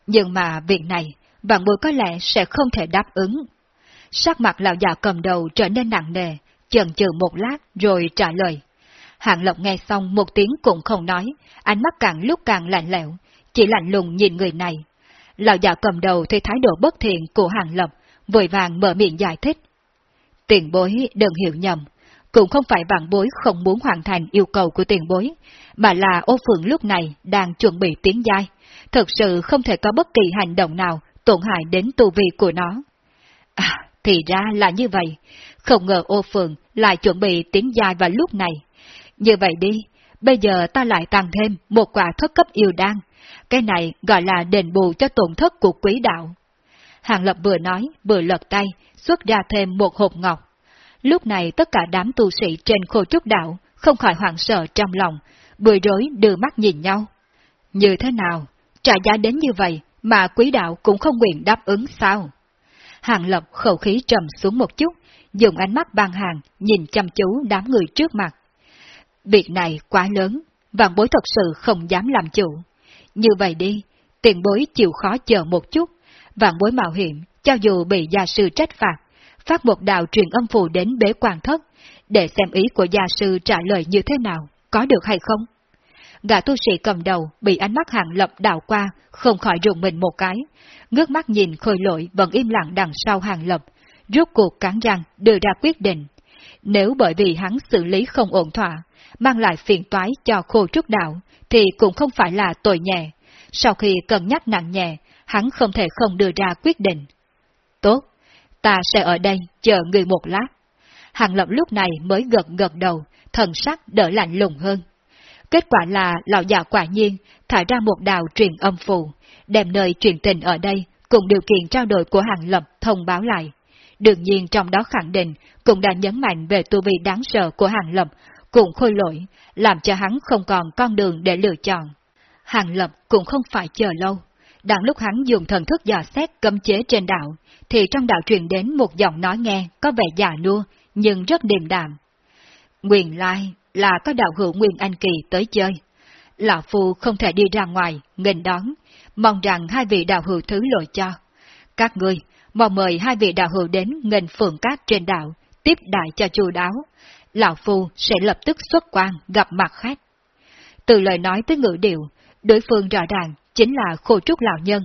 Nhưng mà việc này, vạn bối có lẽ sẽ không thể đáp ứng. Sắc mặt lão già cầm đầu trở nên nặng nề, chần chừ một lát rồi trả lời. Hạng Lộc nghe xong một tiếng cũng không nói, ánh mắt càng lúc càng lạnh lẽo, chỉ lạnh lùng nhìn người này, Lão già cầm đầu thấy thái độ bất thiện của hàng lập, vội vàng mở miệng giải thích. Tiền bối đừng hiểu nhầm, cũng không phải vạn bối không muốn hoàn thành yêu cầu của tiền bối, mà là ô phượng lúc này đang chuẩn bị tiến giai, thật sự không thể có bất kỳ hành động nào tổn hại đến tu vi của nó. À, thì ra là như vậy, không ngờ ô phượng lại chuẩn bị tiến giai vào lúc này. Như vậy đi, bây giờ ta lại tăng thêm một quả thất cấp yêu đan. Cái này gọi là đền bù cho tổn thất của quý đạo. Hàng Lập vừa nói, vừa lật tay, xuất ra thêm một hộp ngọc. Lúc này tất cả đám tu sĩ trên khô trúc đạo không khỏi hoảng sợ trong lòng, bười rối đưa mắt nhìn nhau. Như thế nào? Trả giá đến như vậy mà quý đạo cũng không nguyện đáp ứng sao? Hàng Lập khẩu khí trầm xuống một chút, dùng ánh mắt băng hàng nhìn chăm chú đám người trước mặt. Việc này quá lớn, vạn bối thật sự không dám làm chủ. Như vậy đi, tiền bối chịu khó chờ một chút, vạn bối mạo hiểm, cho dù bị gia sư trách phạt, phát một đạo truyền âm phù đến bế quan thất, để xem ý của gia sư trả lời như thế nào, có được hay không? Gã tu sĩ cầm đầu bị ánh mắt hàng lập đảo qua, không khỏi rùng mình một cái, ngước mắt nhìn khôi lỗi vẫn im lặng đằng sau hàng lập, rút cuộc cắn răng đưa ra quyết định. Nếu bởi vì hắn xử lý không ổn thỏa, mang lại phiền toái cho khô trúc đạo, thì cũng không phải là tội nhẹ. Sau khi cân nhắc nặng nhẹ, hắn không thể không đưa ra quyết định. Tốt, ta sẽ ở đây chờ người một lát. Hàng Lập lúc này mới gật gật đầu, thần sắc đỡ lạnh lùng hơn. Kết quả là lão già quả nhiên thải ra một đào truyền âm phù, đem nơi truyền tình ở đây cùng điều kiện trao đổi của Hàng Lập thông báo lại. Đương nhiên trong đó khẳng định cũng đã nhấn mạnh về tu vi đáng sợ của Hàng Lập, cùng khôi lỗi, làm cho hắn không còn con đường để lựa chọn. Hàng Lập cũng không phải chờ lâu. Đang lúc hắn dùng thần thức dò xét cấm chế trên đạo, thì trong đạo truyền đến một giọng nói nghe có vẻ già nua, nhưng rất điềm đạm. Nguyên lai là có đạo hữu Nguyên Anh Kỳ tới chơi. Lão Phu không thể đi ra ngoài, nghênh đón, mong rằng hai vị đạo hữu thứ lỗi cho. Các ngươi, mong mời hai vị đạo hữu đến nghênh phường cát trên đạo, tiếp đại cho chu đáo. Lão Phu sẽ lập tức xuất quan gặp mặt khách. Từ lời nói tới ngữ điệu, đối phương rõ ràng chính là khô trúc lão nhân.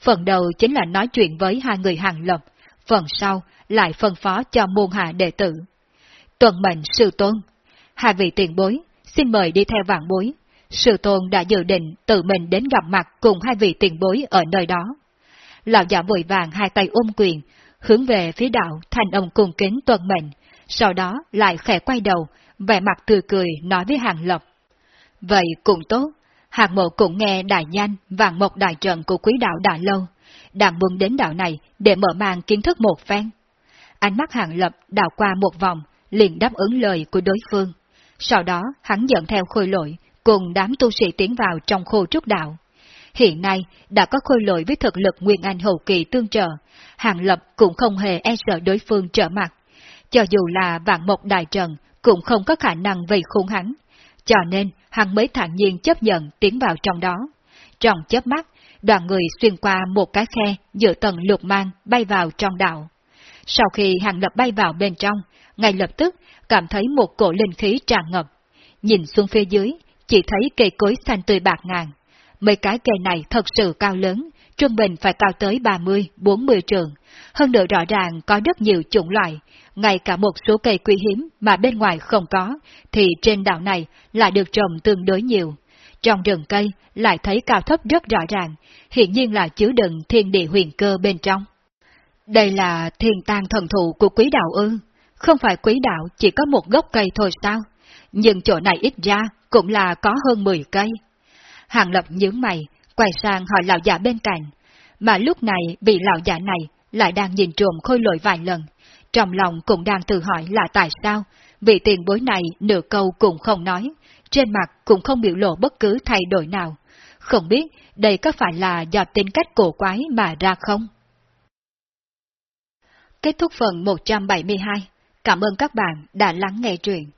Phần đầu chính là nói chuyện với hai người hàng lập, phần sau lại phân phó cho môn hạ đệ tử. Tuần mệnh sư tôn, hai vị tiền bối, xin mời đi theo vạn bối. Sư tôn đã dự định tự mình đến gặp mặt cùng hai vị tiền bối ở nơi đó. Lão giả vội vàng hai tay ôm quyền, hướng về phía đạo thành ông cung kính tuần mệnh, sau đó lại khẽ quay đầu, vẻ mặt tươi cười nói với hàng lập. Vậy cũng tốt, hàng mộ cũng nghe đại nhanh vàng một đại trận của quý đạo đã lâu, đang muốn đến đạo này để mở mang kiến thức một phen. Ánh mắt hàng lập đảo qua một vòng, liền đáp ứng lời của đối phương. Sau đó hắn dẫn theo khôi lội, cùng đám tu sĩ tiến vào trong khô trúc đạo. Hiện nay đã có khôi lội với thực lực Nguyên Anh hậu kỳ tương trợ, Hàng Lập cũng không hề e sợ đối phương trở mặt. Cho dù là vạn một đại trần cũng không có khả năng vây khốn hắn. Cho nên, hắn mới thản nhiên chấp nhận tiến vào trong đó. Trong chớp mắt, đoàn người xuyên qua một cái khe giữa tầng lục mang bay vào trong đạo. Sau khi Hàng Lập bay vào bên trong, ngay lập tức cảm thấy một cổ linh khí tràn ngập. Nhìn xuống phía dưới, chỉ thấy cây cối xanh tươi bạc ngàn. Mấy cái cây này thật sự cao lớn, trung bình phải cao tới 30-40 trường. Hơn nữa rõ ràng có rất nhiều chủng loại, ngay cả một số cây quý hiếm mà bên ngoài không có, thì trên đảo này lại được trồng tương đối nhiều. Trong rừng cây lại thấy cao thấp rất rõ ràng, hiện nhiên là chứa đựng thiên địa huyền cơ bên trong. Đây là thiên tang thần thụ của quý đạo ư, không phải quý đạo chỉ có một gốc cây thôi sao? Nhưng chỗ này ít ra cũng là có hơn 10 cây. Hàng Lập nhướng mày, quay sang hỏi lão già bên cạnh, mà lúc này vị lão già này lại đang nhìn trộm khôi lội vài lần, trong lòng cũng đang tự hỏi là tại sao vị tiền bối này nửa câu cũng không nói, trên mặt cũng không biểu lộ bất cứ thay đổi nào. Không biết đây có phải là do tính cách cổ quái mà ra không? Kết thúc phần 172. Cảm ơn các bạn đã lắng nghe truyện.